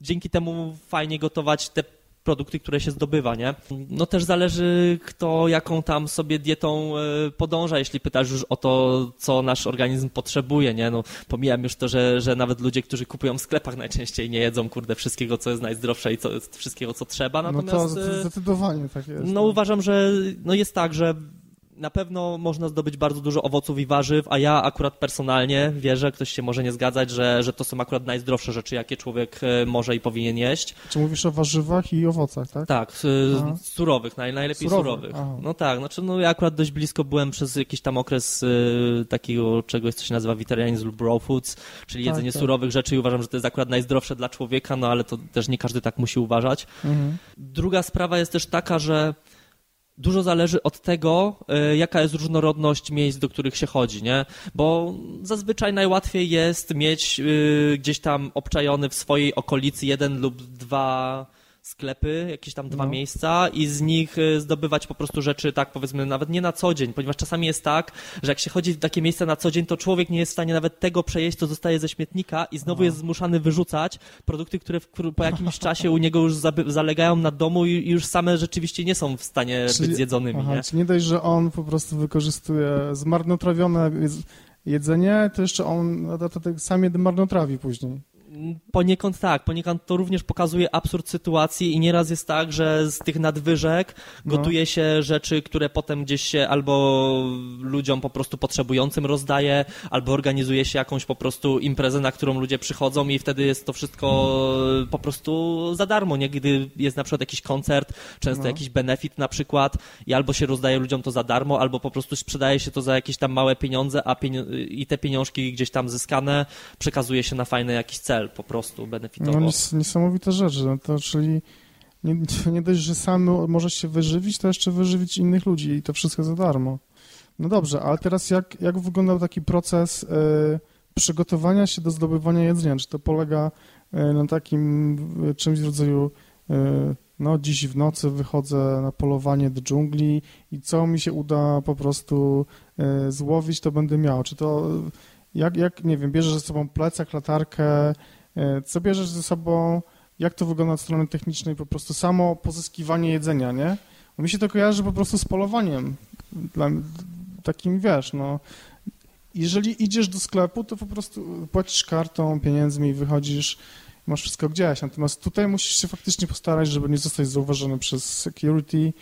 dzięki temu fajnie gotować te produkty, które się zdobywa, nie? No też zależy, kto jaką tam sobie dietą e, podąża, jeśli pytasz już o to, co nasz organizm potrzebuje, nie? No pomijam już to, że, że nawet ludzie, którzy kupują w sklepach najczęściej nie jedzą, kurde, wszystkiego, co jest najzdrowsze i co, wszystkiego, co trzeba, natomiast... No to e, zdecydowanie tak jest. No, no uważam, że no jest tak, że na pewno można zdobyć bardzo dużo owoców i warzyw, a ja akurat personalnie wierzę, ktoś się może nie zgadzać, że, że to są akurat najzdrowsze rzeczy, jakie człowiek e, może i powinien jeść. Czy mówisz o warzywach i owocach, tak? Tak, Aha. surowych, naj, najlepiej Surowy. surowych. Aha. No tak, znaczy no ja akurat dość blisko byłem przez jakiś tam okres y, takiego czegoś, co się nazywa vegetarianizm lub raw foods, czyli tak, jedzenie tak. surowych rzeczy i uważam, że to jest akurat najzdrowsze dla człowieka, no ale to też nie każdy tak musi uważać. Mhm. Druga sprawa jest też taka, że dużo zależy od tego, e, jaka jest różnorodność miejsc, do których się chodzi, nie? Bo zazwyczaj najłatwiej jest mieć e, gdzieś tam obczajony w swojej okolicy jeden lub dwa sklepy, jakieś tam dwa no. miejsca i z nich y, zdobywać po prostu rzeczy, tak powiedzmy, nawet nie na co dzień, ponieważ czasami jest tak, że jak się chodzi w takie miejsca na co dzień, to człowiek nie jest w stanie nawet tego przejeść, co zostaje ze śmietnika i znowu no. jest zmuszany wyrzucać produkty, które w, po jakimś czasie u niego już zalegają na domu i już same rzeczywiście nie są w stanie czyli, być zjedzonymi. Aha, nie? Czyli nie dość, że on po prostu wykorzystuje zmarnotrawione jedzenie, to jeszcze on to, to sam je marnotrawi później. Poniekąd tak, poniekąd to również pokazuje absurd sytuacji i nieraz jest tak, że z tych nadwyżek no. gotuje się rzeczy, które potem gdzieś się albo ludziom po prostu potrzebującym rozdaje, albo organizuje się jakąś po prostu imprezę, na którą ludzie przychodzą i wtedy jest to wszystko po prostu za darmo, nie? Gdy jest na przykład jakiś koncert, często no. jakiś benefit na przykład i albo się rozdaje ludziom to za darmo, albo po prostu sprzedaje się to za jakieś tam małe pieniądze, a pienio i te pieniążki gdzieś tam zyskane przekazuje się na fajny jakiś cel cel po prostu benefitowo. No niesamowite rzeczy, no to czyli nie, [LAUGHS] nie dość, że sam możesz się wyżywić, to jeszcze wyżywić innych ludzi i to wszystko za darmo. No dobrze, ale teraz jak, jak wyglądał taki proces y, przygotowania się do zdobywania jedzenia? Czy to polega y, na takim y, czymś w rodzaju no dziś w nocy wychodzę na polowanie do dżungli i co mi się uda po prostu złowić, to będę miał. Czy to jak, jak nie wiem, bierzesz ze sobą plecak, latarkę, E, co bierzesz ze sobą, jak to wygląda od strony technicznej, po prostu samo pozyskiwanie jedzenia, nie? Bo mi się to kojarzy po prostu z polowaniem. Dla, takim, wiesz, no, jeżeli idziesz do sklepu, to po prostu płacisz kartą, pieniędzmi, wychodzisz, masz wszystko gdzieś. Natomiast tutaj musisz się faktycznie postarać, żeby nie zostać zauważony przez security,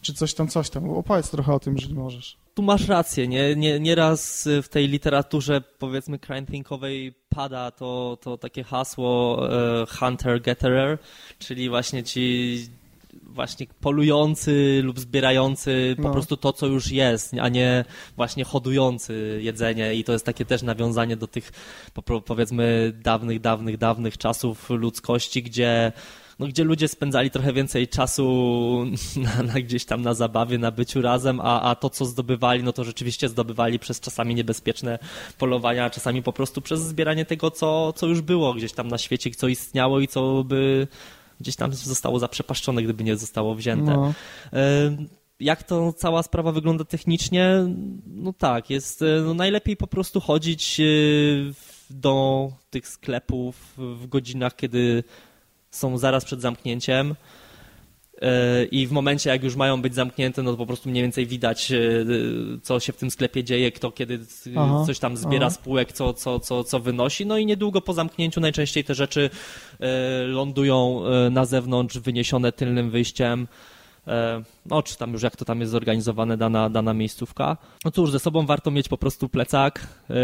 czy coś tam, coś tam. Opowiedz trochę o tym, jeżeli możesz. Tu masz rację, nie? nie nieraz w tej literaturze, powiedzmy, crime thinkowej pada to, to takie hasło e, hunter-gatherer, czyli właśnie ci właśnie polujący lub zbierający po no. prostu to, co już jest, a nie właśnie hodujący jedzenie i to jest takie też nawiązanie do tych powiedzmy dawnych, dawnych, dawnych czasów ludzkości, gdzie no, gdzie ludzie spędzali trochę więcej czasu [LAUGHS] na, na, gdzieś tam na zabawie, na byciu razem, a, a to, co zdobywali, no to rzeczywiście zdobywali przez czasami niebezpieczne polowania, czasami po prostu przez zbieranie tego, co, co już było gdzieś tam na świecie, co istniało i co by gdzieś tam zostało zaprzepaszczone, gdyby nie zostało wzięte. No. Jak to cała sprawa wygląda technicznie? No tak, jest e, no najlepiej po prostu chodzić e, do tych sklepów w godzinach, kiedy są zaraz przed zamknięciem e, i w momencie, jak już mają być zamknięte, no to po prostu mniej więcej widać, e, co się w tym sklepie dzieje, kto kiedy aha, coś tam zbiera aha. spółek, co, co, co, co wynosi. No i niedługo po zamknięciu najczęściej te rzeczy e, lądują na zewnątrz, wyniesione tylnym wyjściem E, no czy tam już jak to tam jest zorganizowane dana, dana miejscówka. No cóż, ze sobą warto mieć po prostu plecak, e,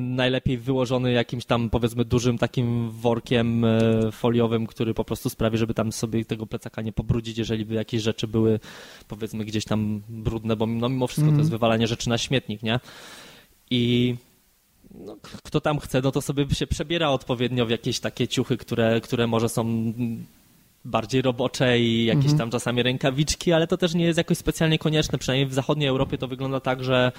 najlepiej wyłożony jakimś tam powiedzmy dużym takim workiem e, foliowym, który po prostu sprawi, żeby tam sobie tego plecaka nie pobrudzić, jeżeli by jakieś rzeczy były powiedzmy gdzieś tam brudne, bo no, mimo wszystko mm. to jest mhm. wywalanie rzeczy na śmietnik, nie? I no, kto tam chce, no to sobie się przebiera odpowiednio w jakieś takie ciuchy, które, które może są bardziej robocze i jakieś mhm. tam czasami rękawiczki, ale to też nie jest jakoś specjalnie konieczne. Przynajmniej w zachodniej Europie to wygląda tak, że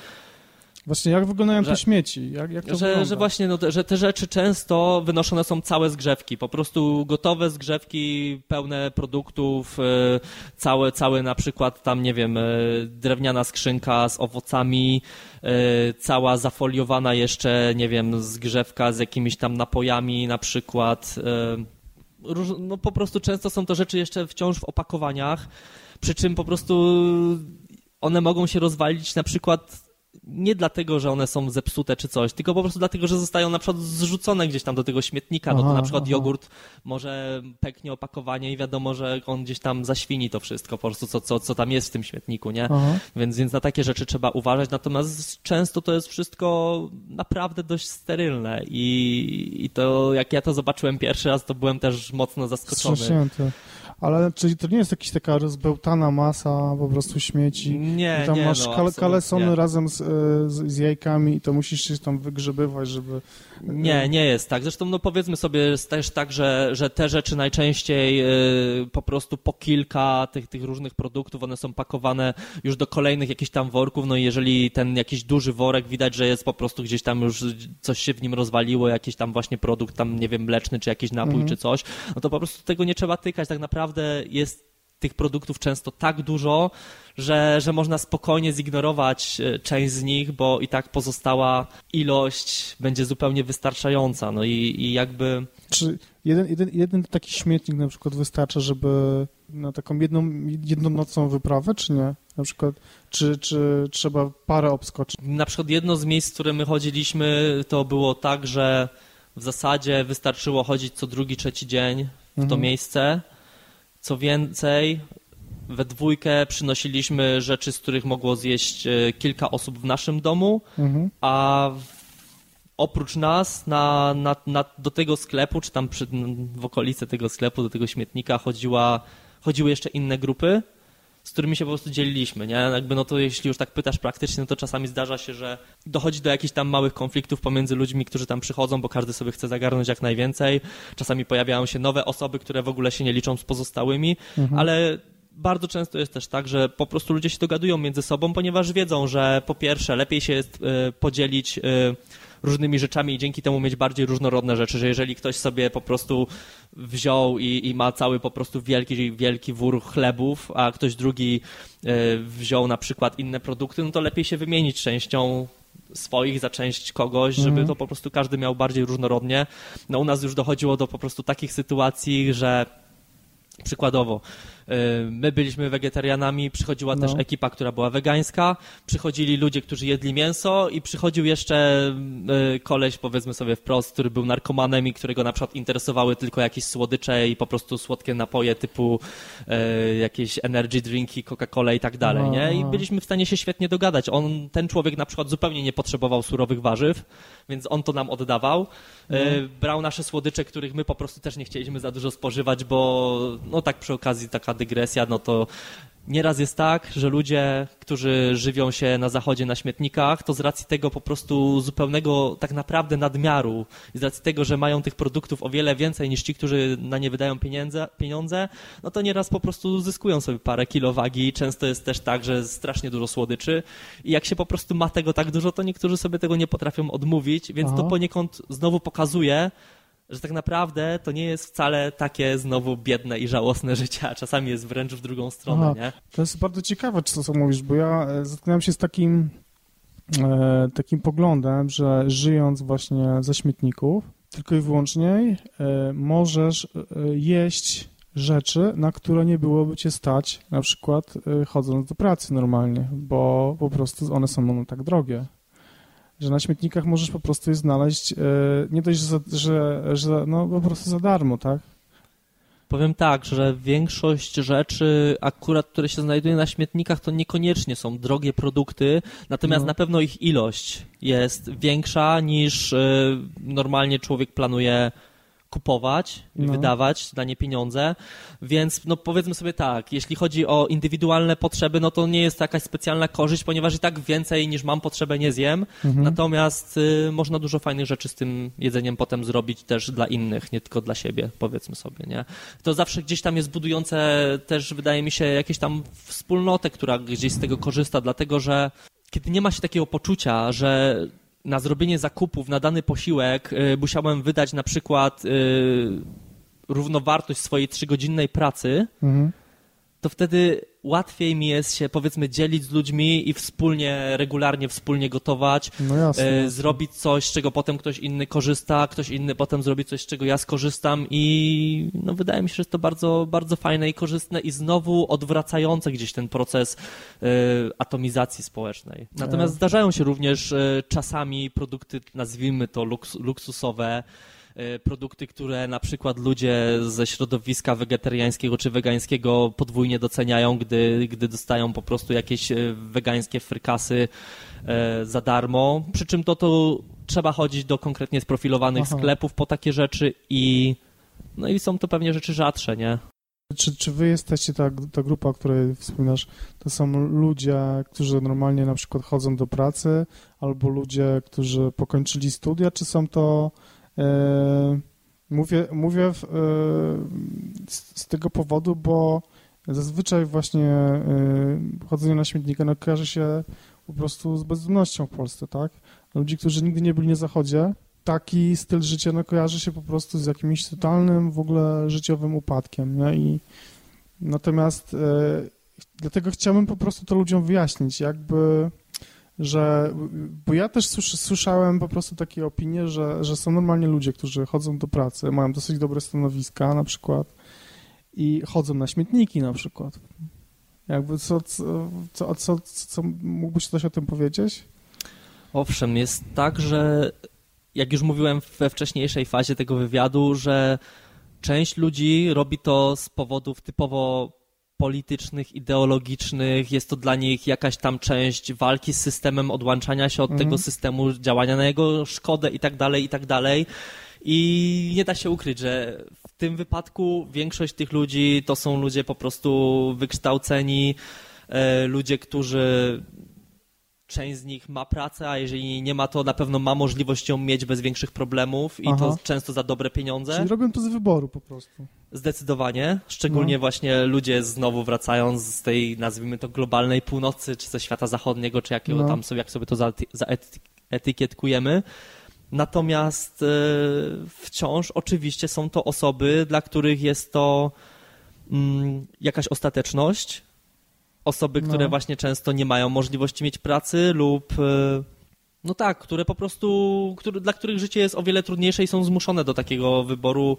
Właśnie jak wyglądają że, te śmieci? Jak, jak to że, że właśnie, no, że te rzeczy często wynoszone są całe zgrzewki, po prostu gotowe zgrzewki, pełne produktów, e, całe, całe na przykład tam, nie wiem, e, drewniana skrzynka z owocami, e, cała zafoliowana jeszcze, nie wiem, zgrzewka z jakimiś tam napojami na przykład. No po prostu często są to rzeczy jeszcze wciąż w opakowaniach, przy czym po prostu one mogą się rozwalić na przykład nie dlatego, że one są zepsute czy coś, tylko po prostu dlatego, że zostają na przykład zrzucone gdzieś tam do tego śmietnika. Aha, no to na przykład aha. jogurt może pęknie opakowanie i wiadomo, że on gdzieś tam zaświni to wszystko, po prostu co, co, co tam jest w tym śmietniku, nie? Więc, więc na takie rzeczy trzeba uważać, natomiast często to jest wszystko naprawdę dość sterylne i, i to jak ja to zobaczyłem pierwszy raz, to byłem też mocno zaskoczony. Wstrząśnięty. Ale czyli to nie jest jakaś taka rozbełtana masa po prostu śmieci? Nie, I tam nie, masz no, kale, kalesony razem z, e, z, z, jajkami i to musisz się tam wygrzebywać, żeby... Nie, nie jest tak. Zresztą no powiedzmy sobie jest też tak, że, że te rzeczy najczęściej y, po prostu po kilka tych, tych różnych produktów, one są pakowane już do kolejnych jakichś tam worków, no i jeżeli ten jakiś duży worek widać, że jest po prostu gdzieś tam już coś się w nim rozwaliło, jakiś tam właśnie produkt tam, nie wiem, mleczny, czy jakiś napój, mhm. czy coś, no to po prostu tego nie trzeba tykać tak naprawdę naprawdę jest tych produktów często tak dużo, że, że można spokojnie zignorować e, część z nich, bo i tak pozostała ilość będzie zupełnie wystarczająca. No i, i jakby. Czy jeden, jeden, jeden taki śmietnik na przykład wystarcza, żeby na taką jedną, jednonocną wyprawę, czy nie? Na przykład, czy, czy trzeba parę obskoczyć? Na przykład jedno z miejsc, w które my chodziliśmy, to było tak, że w zasadzie wystarczyło chodzić co drugi, trzeci dzień w to mhm. miejsce co więcej, we dwójkę przynosiliśmy rzeczy, z których mogło zjeść e, kilka osób w naszym domu, mhm. a oprócz nas na, na, na, do tego sklepu, czy tam przy, w okolice tego sklepu, do tego śmietnika chodziła, chodziły jeszcze inne grupy z którymi się po prostu dzieliliśmy, nie? Jakby no to jeśli już tak pytasz praktycznie, no to czasami zdarza się, że dochodzi do jakichś tam małych konfliktów pomiędzy ludźmi, którzy tam przychodzą, bo każdy sobie chce zagarnąć jak najwięcej. Czasami pojawiają się nowe osoby, które w ogóle się nie liczą z pozostałymi, mhm. ale bardzo często jest też tak, że po prostu ludzie się dogadują między sobą, ponieważ wiedzą, że po pierwsze lepiej się jest podzielić y, różnymi rzeczami i dzięki temu mieć bardziej różnorodne rzeczy, że jeżeli ktoś sobie po prostu wziął i, i ma cały po prostu wielki, wielki wór chlebów, a ktoś drugi e, wziął na przykład inne produkty, no to lepiej się wymienić częścią swoich za część kogoś, żeby mhm. to po prostu każdy miał bardziej różnorodnie. No u nas już dochodziło do po prostu takich sytuacji, że przykładowo my byliśmy wegetarianami, przychodziła no. też ekipa, która była wegańska, przychodzili ludzie, którzy jedli mięso i przychodził jeszcze y, koleś, powiedzmy sobie wprost, który był narkomanem i którego na przykład interesowały tylko jakieś słodycze i po prostu słodkie napoje typu y, jakieś energy drinki, Coca-Cola i tak dalej, no, nie? I no. byliśmy w stanie się świetnie dogadać. On, ten człowiek na przykład zupełnie nie potrzebował surowych warzyw, więc on to nam oddawał. No. Brał nasze słodycze, których my po prostu też nie chcieliśmy za dużo spożywać, bo no tak przy okazji taka dygresja, no to Nieraz jest tak, że ludzie, którzy żywią się na zachodzie na śmietnikach, to z racji tego po prostu zupełnego tak naprawdę nadmiaru i z racji tego, że mają tych produktów o wiele więcej niż ci, którzy na nie wydają pieniądze, pieniądze no to nieraz po prostu zyskują sobie parę kilo wagi. Często jest też tak, że strasznie dużo słodyczy i jak się po prostu ma tego tak dużo, to niektórzy sobie tego nie potrafią odmówić, więc Aha. to poniekąd znowu pokazuje, że tak naprawdę to nie jest wcale takie znowu biedne i żałosne [LAUGHS] życie, a czasami jest wręcz w drugą stronę, Aha, nie? To jest bardzo ciekawe, co, co mówisz, bo ja e, zetknąłem się z takim, e, takim poglądem, że żyjąc właśnie ze śmietników, tylko i wyłącznie e, możesz e, jeść rzeczy, na które nie byłoby cię stać, na przykład e, chodząc do pracy normalnie, bo po prostu one są no, tak drogie że na śmietnikach możesz po prostu je znaleźć e, nie dość, że, że, że no po prostu za darmo, tak? Powiem tak, że większość rzeczy, akurat które się znajduje na śmietnikach, to niekoniecznie są drogie produkty, natomiast no. na pewno ich ilość jest większa niż e, normalnie człowiek planuje kupować, No. wydawać na nie pieniądze, więc no powiedzmy sobie tak, jeśli chodzi o indywidualne potrzeby, no to nie jest to jakaś specjalna korzyść, ponieważ i tak więcej niż mam potrzebę nie zjem, Mhm. natomiast y, można dużo fajnych rzeczy z tym jedzeniem potem zrobić też dla innych, nie tylko dla siebie, powiedzmy sobie, nie? To zawsze gdzieś tam jest budujące też, wydaje mi się, jakieś tam wspólnotę, która gdzieś z tego korzysta, dlatego że kiedy nie ma się takiego poczucia, że na zrobienie zakupów, na dany posiłek y, musiałem wydać na przykład y, równowartość swojej trzygodzinnej pracy, Mhm. To wtedy łatwiej mi jest się powiedzmy dzielić z ludźmi i wspólnie, regularnie wspólnie gotować, No jasne. e, zrobić coś, z czego potem ktoś inny korzysta, ktoś inny potem zrobi coś, z czego ja skorzystam i no wydaje mi się, że jest to bardzo, bardzo fajne i korzystne i znowu odwracające gdzieś ten proces e, atomizacji społecznej. Natomiast E. zdarzają się również e, czasami produkty, nazwijmy to luks, luksusowe, produkty, które na przykład ludzie ze środowiska wegetariańskiego czy wegańskiego podwójnie doceniają, gdy, gdy dostają po prostu jakieś e, wegańskie frykasy e, za darmo. Przy czym to, to trzeba chodzić do konkretnie sprofilowanych Aha. sklepów po takie rzeczy i no i są to pewnie rzeczy rzadsze, nie? Czy, czy wy jesteście, ta, ta grupa, o której wspominasz, to są ludzie, którzy normalnie na przykład chodzą do pracy, albo ludzie, którzy pokończyli studia, czy są to... E, mówię mówię w, e, z, z tego powodu, bo zazwyczaj właśnie e, chodzenie na śmietnika no, kojarzy się po prostu z bezdomnością w Polsce, tak? Ludzi, którzy nigdy nie byli na zachodzie, taki styl życia no, kojarzy się po prostu z jakimś totalnym w ogóle życiowym upadkiem, nie? I natomiast dlatego chciałbym po prostu to ludziom wyjaśnić, jakby, że, bo ja też słysz, słyszałem po prostu takie opinie, że, że są normalnie ludzie, którzy chodzą do pracy, mają dosyć dobre stanowiska na przykład i chodzą na śmietniki na przykład. Jakby co, co, co, co, co mógłbyś coś o tym powiedzieć? Owszem, jest tak, że jak już mówiłem we wcześniejszej fazie tego wywiadu, że część ludzi robi to z powodów typowo politycznych, ideologicznych, jest to dla nich jakaś tam część walki z systemem, odłączania się od Mhm. tego systemu, działania na jego szkodę i tak dalej, i tak dalej. I nie da się ukryć, że w tym wypadku większość tych ludzi to są ludzie po prostu wykształceni, e, ludzie, którzy część z nich ma pracę, a jeżeli nie ma, to na pewno ma możliwość ją mieć bez większych problemów i Aha. to często za dobre pieniądze. Czyli robią to z wyboru po prostu. Zdecydowanie. Szczególnie No. właśnie ludzie znowu wracają z tej, nazwijmy to, globalnej północy, czy ze świata zachodniego, czy jakiego No. tam sobie, jak sobie to zaety- zaetykietkujemy. Natomiast e, wciąż oczywiście są to osoby, dla których jest to mm, jakaś ostateczność. Osoby, No. które właśnie często nie mają możliwości mieć pracy lub e, no tak, które po prostu, dla których życie jest o wiele trudniejsze i są zmuszone do takiego wyboru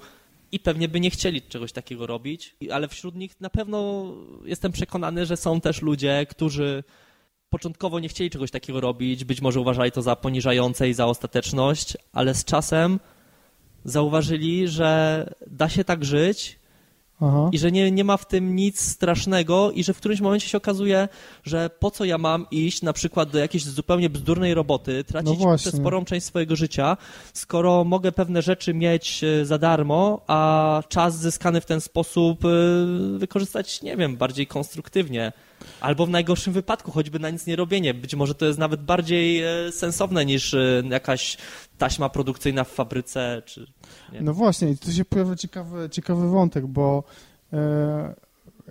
i pewnie by nie chcieli czegoś takiego robić, ale wśród nich na pewno jestem przekonany, że są też ludzie, którzy początkowo nie chcieli czegoś takiego robić, być może uważali to za poniżające i za ostateczność, ale z czasem zauważyli, że da się tak żyć Aha. i że nie, nie ma w tym nic strasznego i że w którymś momencie się okazuje, że po co ja mam iść na przykład do jakiejś zupełnie bzdurnej roboty, tracić No przez sporą część swojego życia, skoro mogę pewne rzeczy mieć e, za darmo, a czas zyskany w ten sposób e, wykorzystać, nie wiem, bardziej konstruktywnie. Albo w najgorszym wypadku, choćby na nic nie robienie. Być może to jest nawet bardziej e, sensowne niż e, jakaś taśma produkcyjna w fabryce, czy... Nie. No właśnie, i tu się pojawia ciekawy, ciekawy wątek, bo e,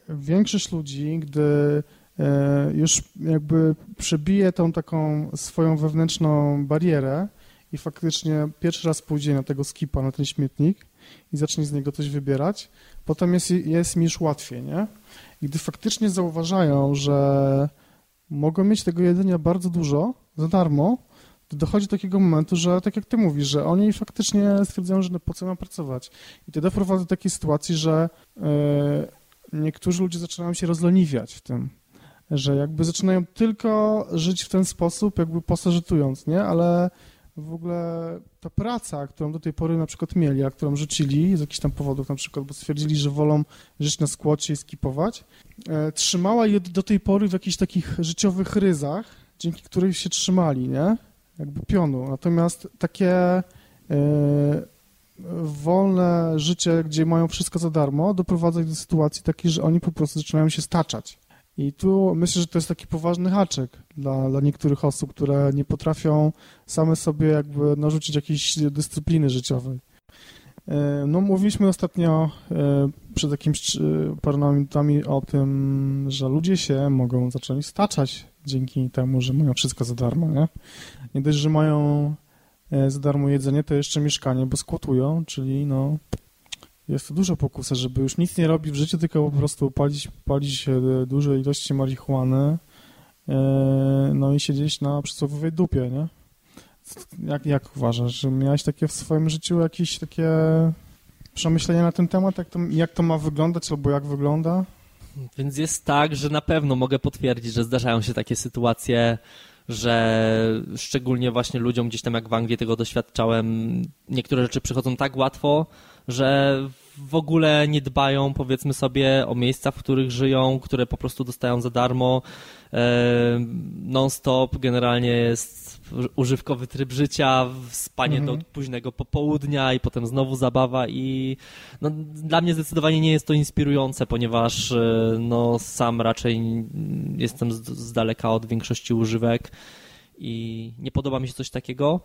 większość ludzi, gdy e, już jakby przebije tą taką swoją wewnętrzną barierę i faktycznie pierwszy raz pójdzie na tego skipa, na ten śmietnik i zacznie z niego coś wybierać, potem jest, jest mi już łatwiej, nie? Gdy faktycznie zauważają, że mogą mieć tego jedzenia bardzo dużo za darmo, to dochodzi do takiego momentu, że tak jak ty mówisz, że oni faktycznie stwierdzają, że po co mam pracować. I to doprowadza do takiej sytuacji, że e, niektórzy ludzie zaczynają się rozleniwiać w tym, że jakby zaczynają tylko żyć w ten sposób, jakby pasożytując, nie? Ale w ogóle ta praca, którą do tej pory na przykład mieli, a którą rzucili z jakichś tam powodów na przykład, bo stwierdzili, że wolą żyć na skłocie i skipować, e, trzymała ich do tej pory w jakichś takich życiowych ryzach, dzięki których się trzymali, nie? Jakby pionu. Natomiast takie e, wolne życie, gdzie mają wszystko za darmo, doprowadza ich do sytuacji takiej, że oni po prostu zaczynają się staczać. I tu myślę, że to jest taki poważny haczyk dla, dla niektórych osób, które nie potrafią same sobie jakby narzucić jakiejś dyscypliny życiowej. E, no, mówiliśmy ostatnio e, przed jakimiś paroma minutami o tym, że ludzie się mogą zacząć staczać dzięki temu, że mają wszystko za darmo, nie? Nie dość, że mają e, za darmo jedzenie, to jeszcze mieszkanie, bo skłotują, czyli no jest to dużo pokusa, żeby już nic nie robić w życiu, tylko po prostu palić, palić duże ilości marihuany, no i siedzieć na przysłowiowej dupie, nie? Jak, jak uważasz, miałeś takie w swoim życiu jakieś takie przemyślenia na ten temat, jak to, jak to ma wyglądać albo jak wygląda? Więc jest tak, że na pewno mogę potwierdzić, że zdarzają się takie sytuacje, że szczególnie właśnie ludziom gdzieś tam jak w Anglii tego doświadczałem, niektóre rzeczy przychodzą tak łatwo, że w ogóle nie dbają, powiedzmy sobie, o miejsca, w których żyją, które po prostu dostają za darmo. E, non-stop generalnie jest używkowy tryb życia, spanie mhm. do późnego popołudnia i potem znowu zabawa i no, dla mnie zdecydowanie nie jest to inspirujące, ponieważ e, no, sam raczej jestem z, z daleka od większości używek i nie podoba mi się coś takiego.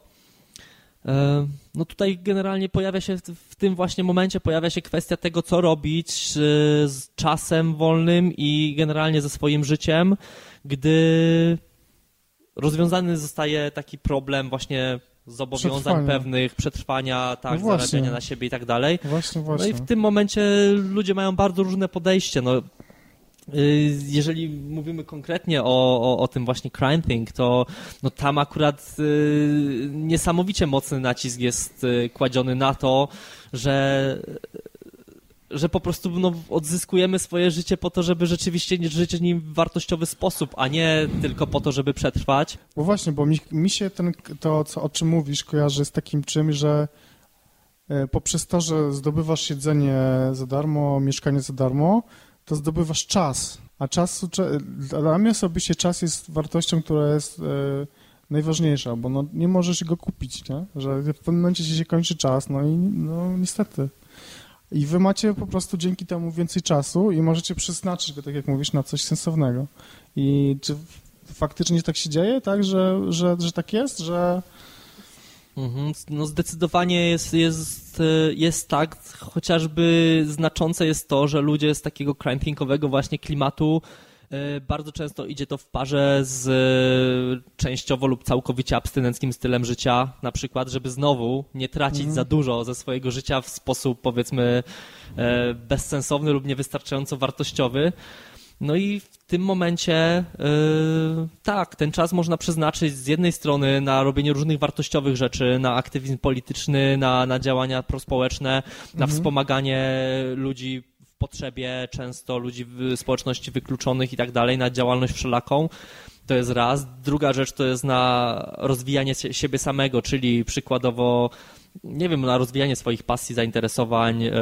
E, no tutaj generalnie pojawia się w tym właśnie momencie pojawia się kwestia tego, co robić e, z czasem wolnym i generalnie ze swoim życiem, gdy rozwiązany zostaje taki problem właśnie zobowiązań przetrwania. pewnych, przetrwania, tak, no zarabiania na siebie i tak dalej. Właśnie, właśnie. No i w tym momencie ludzie mają bardzo różne podejście. No, jeżeli mówimy konkretnie o, o, o, tym właśnie crime thing, to no tam akurat y, niesamowicie mocny nacisk jest y, kładziony na to, że że po prostu no, odzyskujemy swoje życie po to, żeby rzeczywiście żyć nim w wartościowy sposób, a nie tylko po to, żeby przetrwać. Bo właśnie, bo mi, mi się ten, to, co, o czym mówisz, kojarzy z takim czymś, że e, poprzez to, że zdobywasz jedzenie za darmo, mieszkanie za darmo, to zdobywasz czas. A czas, dla mnie osobiście czas jest wartością, która jest e, najważniejsza, bo no, nie możesz go kupić, nie? że w pewnym momencie się kończy czas, no i no niestety. I wy macie po prostu dzięki temu więcej czasu i możecie przeznaczyć go, tak jak mówisz, na coś sensownego. I czy faktycznie tak się dzieje, tak, że, że, że tak jest, że... Mhm. No zdecydowanie jest, jest, jest tak, chociażby znaczące jest to, że ludzie z takiego crime thinkowego właśnie klimatu E, bardzo często idzie to w parze z e, częściowo lub całkowicie abstynenckim stylem życia, na przykład, żeby znowu nie tracić mhm. za dużo ze swojego życia w sposób powiedzmy e, bezsensowny lub niewystarczająco wartościowy. No i w tym momencie yy, tak, ten czas można przeznaczyć z jednej strony na robienie różnych wartościowych rzeczy, na aktywizm polityczny, na, na działania prospołeczne, na mhm. wspomaganie ludzi potrzebie często ludzi w społeczności wykluczonych i tak dalej, na działalność wszelaką. To jest raz. Druga rzecz to jest na rozwijanie siebie samego, czyli przykładowo, nie wiem, na rozwijanie swoich pasji, zainteresowań, e,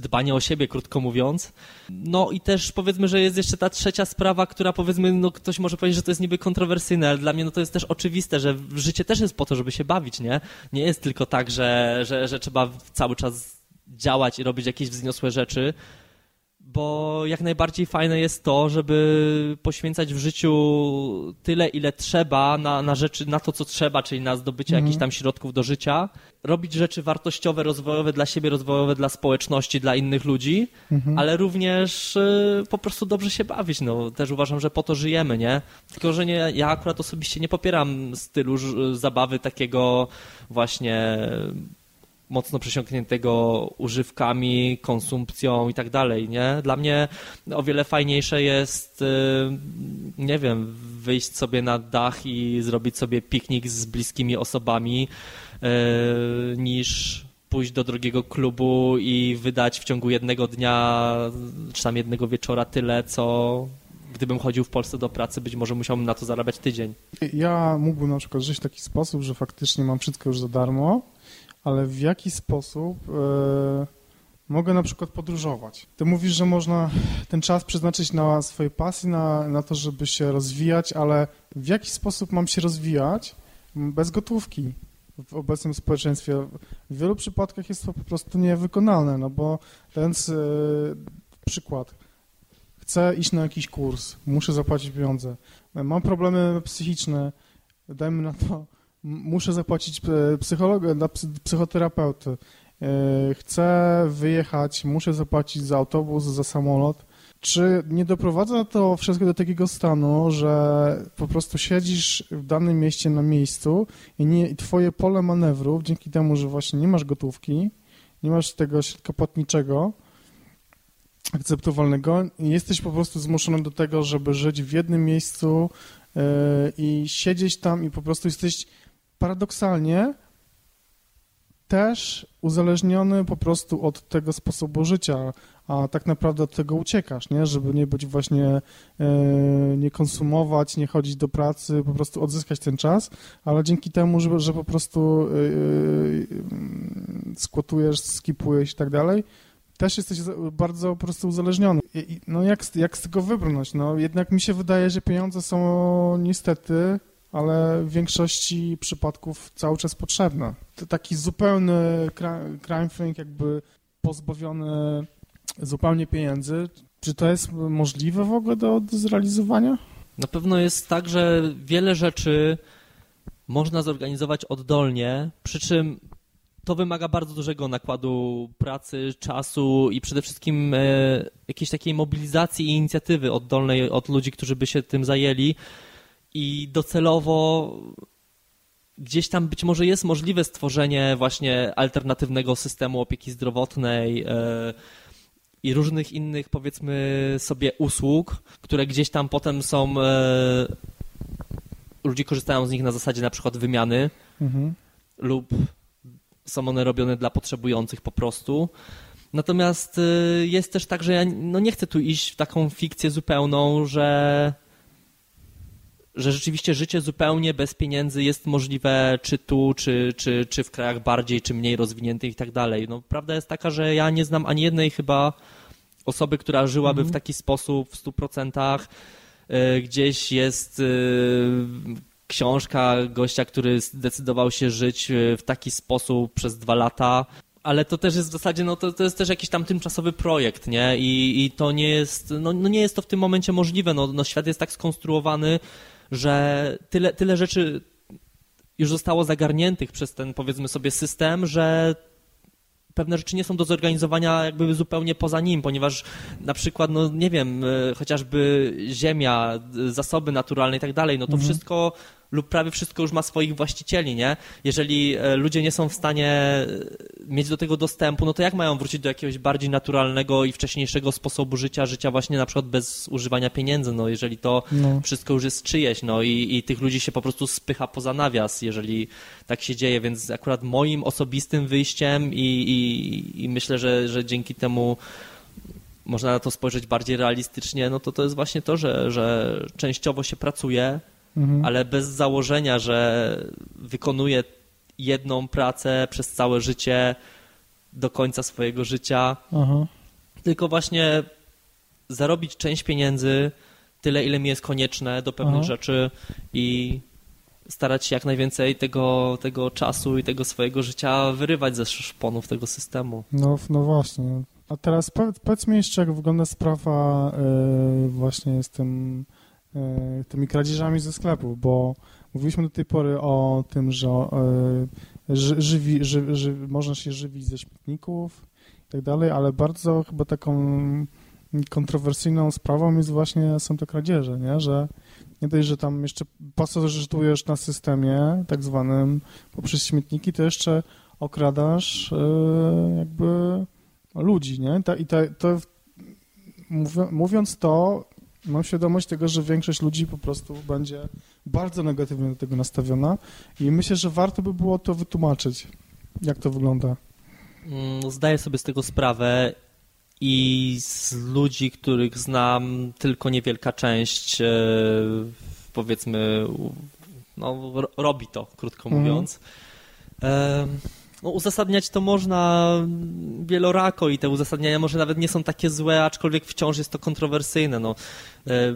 dbanie o siebie, krótko mówiąc. No i też powiedzmy, że jest jeszcze ta trzecia sprawa, która powiedzmy, no ktoś może powiedzieć, że to jest niby kontrowersyjne, ale dla mnie no to jest też oczywiste, że życie też jest po to, żeby się bawić, nie? Nie jest tylko tak, że, że, że trzeba cały czas działać i robić jakieś wzniosłe rzeczy, bo jak najbardziej fajne jest to, żeby poświęcać w życiu tyle, ile trzeba na, na rzeczy, na to, co trzeba, czyli na zdobycie mhm. jakichś tam środków do życia, robić rzeczy wartościowe, rozwojowe dla siebie, rozwojowe dla społeczności, dla innych ludzi, mhm. ale również y, po prostu dobrze się bawić. No, też uważam, że po to żyjemy, nie? Tylko, że nie, ja akurat osobiście nie popieram stylu zabawy takiego właśnie mocno przesiąkniętego używkami, konsumpcją i tak dalej, nie? Dla mnie o wiele fajniejsze jest, y, nie wiem, wyjść sobie na dach i zrobić sobie piknik z bliskimi osobami, y, niż pójść do drugiego klubu i wydać w ciągu jednego dnia, czy tam jednego wieczora tyle, co gdybym chodził w Polsce do pracy, być może musiałbym na to zarabiać tydzień. Ja mógłbym na przykład żyć w taki sposób, że faktycznie mam wszystko już za darmo, ale w jaki sposób e, mogę na przykład podróżować? Ty mówisz, że można ten czas przeznaczyć na swoje pasje, na, na to, żeby się rozwijać, ale w jaki sposób mam się rozwijać bez gotówki? w obecnym społeczeństwie. W wielu przypadkach jest to po prostu niewykonalne, no bo ten yy, przykład. Chcę iść na jakiś kurs, muszę zapłacić pieniądze. Mam problemy psychiczne, dajmy na to, muszę zapłacić e, psychologa, dla psychoterapeuty. E, chcę wyjechać, muszę zapłacić za autobus, za samolot. Czy nie doprowadza to wszystko do takiego stanu, że po prostu siedzisz w danym mieście na miejscu i, nie, i twoje pole manewrów, dzięki temu, że właśnie nie masz gotówki, nie masz tego środka płatniczego, akceptowalnego, jesteś po prostu zmuszony do tego, żeby żyć w jednym miejscu yy, i siedzieć tam i po prostu jesteś paradoksalnie też uzależniony po prostu od tego sposobu życia, a tak naprawdę od tego uciekasz, nie? Żeby nie być właśnie, e, nie konsumować, nie chodzić do pracy, po prostu odzyskać ten czas, ale dzięki temu, że, że po prostu e, e, skłotujesz, skipujesz i tak dalej, też jesteś bardzo po prostu uzależniony. I, no jak, jak z tego wybrnąć? No jednak mi się wydaje, że pieniądze są niestety ale w większości przypadków cały czas potrzebne. Taki zupełny crime thing, jakby pozbawiony zupełnie pieniędzy. Czy to jest możliwe w ogóle do, do zrealizowania? Na pewno jest tak, że wiele rzeczy można zorganizować oddolnie, przy czym to wymaga bardzo dużego nakładu pracy, czasu i przede wszystkim e, jakiejś takiej mobilizacji i inicjatywy oddolnej od ludzi, którzy by się tym zajęli i docelowo gdzieś tam być może jest możliwe stworzenie właśnie alternatywnego systemu opieki zdrowotnej e, i różnych innych, powiedzmy sobie, usług, które gdzieś tam potem są. E, ludzie korzystają z nich na zasadzie na przykład wymiany mhm. lub są one robione dla potrzebujących po prostu. Natomiast e, jest też tak, że ja no nie chcę tu iść w taką fikcję zupełną, że że rzeczywiście życie zupełnie bez pieniędzy jest możliwe czy tu, czy, czy, czy w krajach bardziej, czy mniej rozwiniętych i tak dalej. No, prawda jest taka, że ja nie znam ani jednej chyba osoby, która żyłaby mhm. w taki sposób w stu procentach. E, gdzieś jest e, książka gościa, który zdecydował się żyć e, w taki sposób przez dwa lata ale to też jest w zasadzie, no to, to jest też jakiś tam tymczasowy projekt, nie? I, i to nie jest, no, no nie jest to w tym momencie możliwe, no, no świat jest tak skonstruowany, że tyle, tyle rzeczy już zostało zagarniętych przez ten, powiedzmy sobie, system, że pewne rzeczy nie są do zorganizowania jakby zupełnie poza nim, ponieważ na przykład, no nie wiem, e, chociażby ziemia, zasoby naturalne i tak dalej, no to mhm. wszystko lub prawie wszystko już ma swoich właścicieli, nie? Jeżeli e, ludzie nie są w stanie e, mieć do tego dostępu, no to jak mają wrócić do jakiegoś bardziej naturalnego i wcześniejszego sposobu życia, życia właśnie na przykład bez używania pieniędzy, no jeżeli to no. wszystko już jest czyjeś, no i, i tych ludzi się po prostu spycha poza nawias, jeżeli tak się dzieje, więc akurat moim osobistym wyjściem i, i, i myślę, że, że dzięki temu można na to spojrzeć bardziej realistycznie, no to to jest właśnie to, że, że częściowo się pracuje, mhm. ale bez założenia, że wykonuje jedną pracę przez całe życie do końca swojego życia, Aha. tylko właśnie zarobić część pieniędzy, tyle ile mi jest konieczne do pewnych Aha. rzeczy i starać się jak najwięcej tego, tego czasu i tego swojego życia wyrywać ze szponów tego systemu. No, no właśnie. A teraz powiedz mi jeszcze, jak wygląda sprawa yy, właśnie z tym tymi kradzieżami ze sklepów, bo mówiliśmy do tej pory o tym, że e, żywi, ży, ży, można się żywić ze śmietników i tak dalej, ale bardzo chyba taką kontrowersyjną sprawą jest właśnie, są te kradzieże, nie? że nie dość, że tam jeszcze pasożytujesz na systemie tak zwanym poprzez śmietniki, to jeszcze okradasz e, jakby ludzi, nie? I to mówiąc to, mam świadomość tego, że większość ludzi po prostu będzie bardzo negatywnie do tego nastawiona i myślę, że warto by było to wytłumaczyć, jak to wygląda. Mm, zdaję sobie z tego sprawę i z ludzi, których znam, tylko niewielka część, e, powiedzmy, no, robi to, krótko mhm. mówiąc. Mhm no, uzasadniać to można wielorako i te uzasadnienia może nawet nie są takie złe, aczkolwiek wciąż jest to kontrowersyjne. No, e,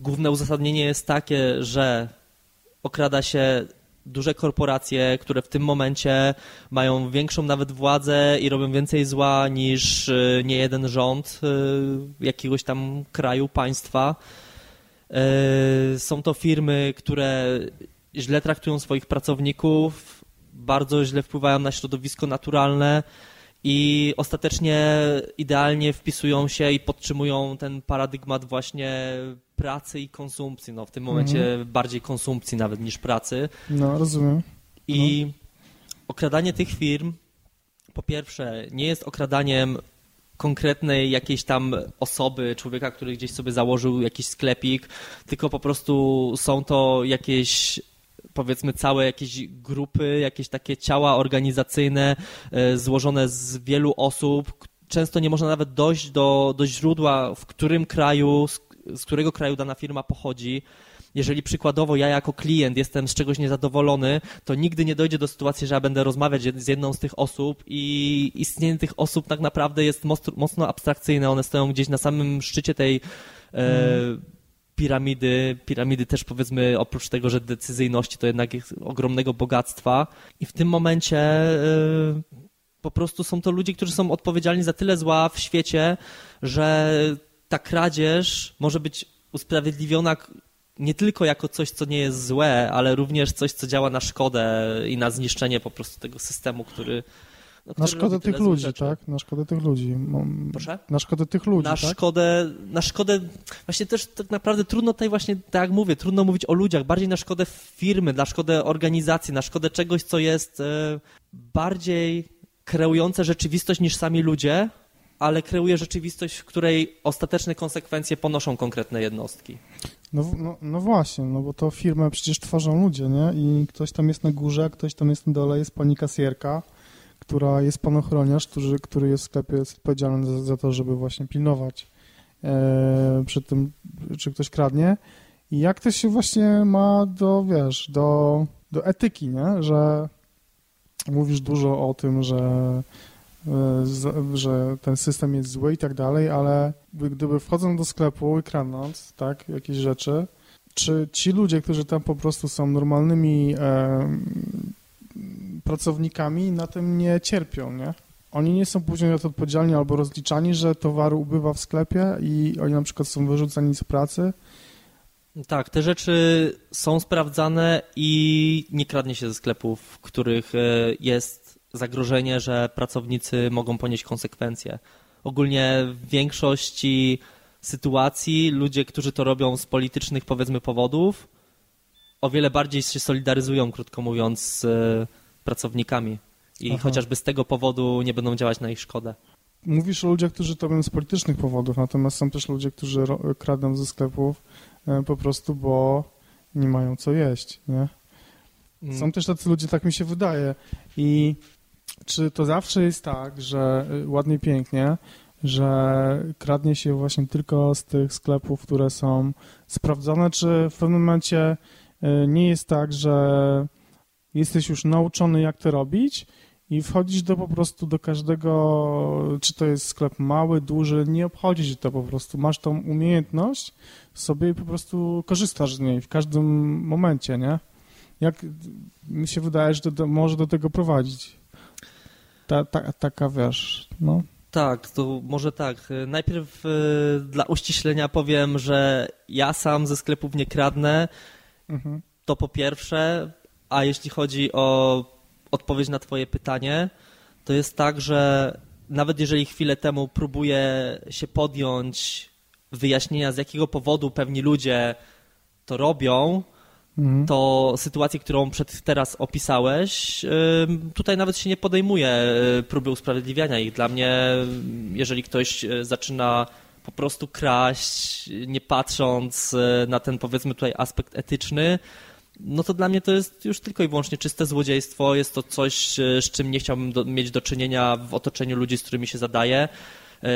główne uzasadnienie jest takie, że okrada się duże korporacje, które w tym momencie mają większą nawet władzę i robią więcej zła niż y, nie jeden rząd y, jakiegoś tam kraju, państwa. Są to firmy, które źle traktują swoich pracowników, bardzo źle wpływają na środowisko naturalne i ostatecznie idealnie wpisują się i podtrzymują ten paradygmat właśnie pracy i konsumpcji. No, w tym momencie mhm. bardziej konsumpcji nawet niż pracy. No, rozumiem. I no. okradanie tych firm, po pierwsze, nie jest okradaniem konkretnej jakiejś tam osoby, człowieka, który gdzieś sobie założył jakiś sklepik, tylko po prostu są to jakieś powiedzmy całe jakieś grupy, jakieś takie ciała organizacyjne e, złożone z wielu osób. Często nie można nawet dojść do, do źródła, w którym kraju, z, z którego kraju dana firma pochodzi jeżeli przykładowo ja jako klient jestem z czegoś niezadowolony, to nigdy nie dojdzie do sytuacji, że ja będę rozmawiać z jedną z tych osób i istnienie tych osób tak naprawdę jest mocno abstrakcyjne. One stoją gdzieś na samym szczycie tej e, mm piramidy, piramidy też powiedzmy oprócz tego, że decyzyjności to jednak jest ogromnego bogactwa. I w tym momencie y, po prostu są to ludzie, którzy są odpowiedzialni za tyle zła w świecie, że ta kradzież może być usprawiedliwiona nie tylko jako coś, co nie jest złe, ale również coś, co działa na szkodę i na zniszczenie po prostu tego systemu, który, no, na szkodę tych ludzi, rzeczy. tak? Na szkodę tych ludzi. Proszę? Na szkodę tych ludzi, na tak? Szkodę, na szkodę, właśnie też tak naprawdę trudno tutaj właśnie, tak jak mówię, trudno mówić o ludziach, bardziej na szkodę firmy, na szkodę organizacji, na szkodę czegoś, co jest e, bardziej kreujące rzeczywistość niż sami ludzie, ale kreuje rzeczywistość, w której ostateczne konsekwencje ponoszą konkretne jednostki. No, no, no, właśnie, no bo to firmę przecież tworzą ludzie, nie? I ktoś tam jest na górze, ktoś tam jest na dole, jest pani kasjerka, która jest pan ochroniarz, który, który jest w sklepie jest odpowiedzialny za, za to, żeby właśnie pilnować e, przed tym, czy ktoś kradnie. I jak to się właśnie ma do, wiesz, do, do etyki, nie? Że mówisz dużo o tym, że, e, że ten system jest zły i tak dalej, ale gdyby wchodzą do sklepu i kradnąc, tak, jakieś rzeczy, czy ci ludzie, którzy tam po prostu są normalnymi e, pracownikami na tym nie cierpią, nie? Oni nie są później za to odpowiedzialni albo rozliczani, że towaru ubywa w sklepie i oni na przykład są wyrzucani z pracy. Tak, te rzeczy są sprawdzane i nie kradnie się ze sklepów, w których e, jest zagrożenie, że pracownicy mogą ponieść konsekwencje. Ogólnie w większości sytuacji ludzie, którzy to robią z politycznych powiedzmy powodów, o wiele bardziej się solidaryzują, krótko mówiąc, z pracownikami i Aha. chociażby z tego powodu nie będą działać na ich szkodę. Mówisz o ludziach, którzy to robią z politycznych powodów, natomiast są też ludzie, którzy kradną ze sklepów e, po prostu, bo nie mają co jeść, nie? Mm. Są też tacy ludzie, tak mi się wydaje. I czy to zawsze jest tak, że e, ładnie, pięknie, że kradnie się właśnie tylko z tych sklepów, które są sprawdzone, czy w pewnym momencie e, nie jest tak, że jesteś już nauczony, jak to robić i wchodzisz do po prostu do każdego, czy to jest sklep mały, duży, nie obchodzi cię to po prostu. Masz tą umiejętność sobie i po prostu korzystasz z niej w każdym momencie, nie? Jak mi się wydaje, że to może do tego prowadzić. Ta, ta, taka, wiesz, no. Tak, to może tak. Najpierw y, dla uściślenia powiem, że ja sam ze sklepów nie kradnę. Mhm. To po pierwsze. A jeśli chodzi o odpowiedź na Twoje pytanie, to jest tak, że nawet jeżeli chwilę temu próbuję się podjąć wyjaśnienia, z jakiego powodu pewni ludzie to robią, mhm. to sytuację, którą przed teraz opisałeś, tutaj nawet się nie podejmuje y, próby usprawiedliwiania ich. Dla mnie, jeżeli ktoś y, zaczyna po prostu kraść, nie patrząc y, na ten powiedzmy tutaj aspekt etyczny, no to dla mnie to jest już tylko i wyłącznie czyste złodziejstwo. Jest to coś, e, z czym nie chciałbym do, mieć do czynienia w otoczeniu ludzi, z którymi się zadaję. E,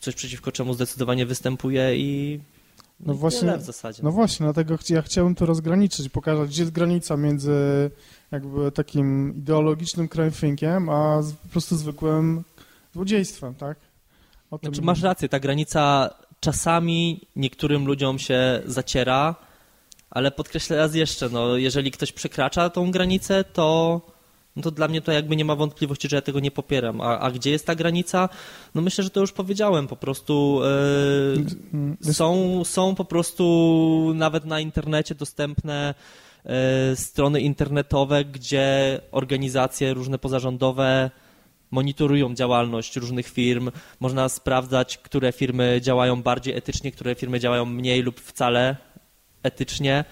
coś przeciwko czemu zdecydowanie występuje i no właśnie, w zasadzie. No właśnie, dlatego ja chciałem to rozgraniczyć, pokazać, gdzie jest granica między jakby takim ideologicznym crime thinkiem, a po prostu zwykłym złodziejstwem, tak? Znaczy, masz rację, ta granica czasami niektórym ludziom się zaciera, ale podkreślę raz jeszcze, no, jeżeli ktoś przekracza tą granicę, to, no to dla mnie to jakby nie ma wątpliwości, że ja tego nie popieram. A, a gdzie jest ta granica? No myślę, że to już powiedziałem, po prostu yy, są, są po prostu nawet na internecie dostępne yy, strony internetowe, gdzie organizacje różne pozarządowe monitorują działalność różnych firm. Można sprawdzać, które firmy działają bardziej etycznie, które firmy działają mniej lub wcale etycznie.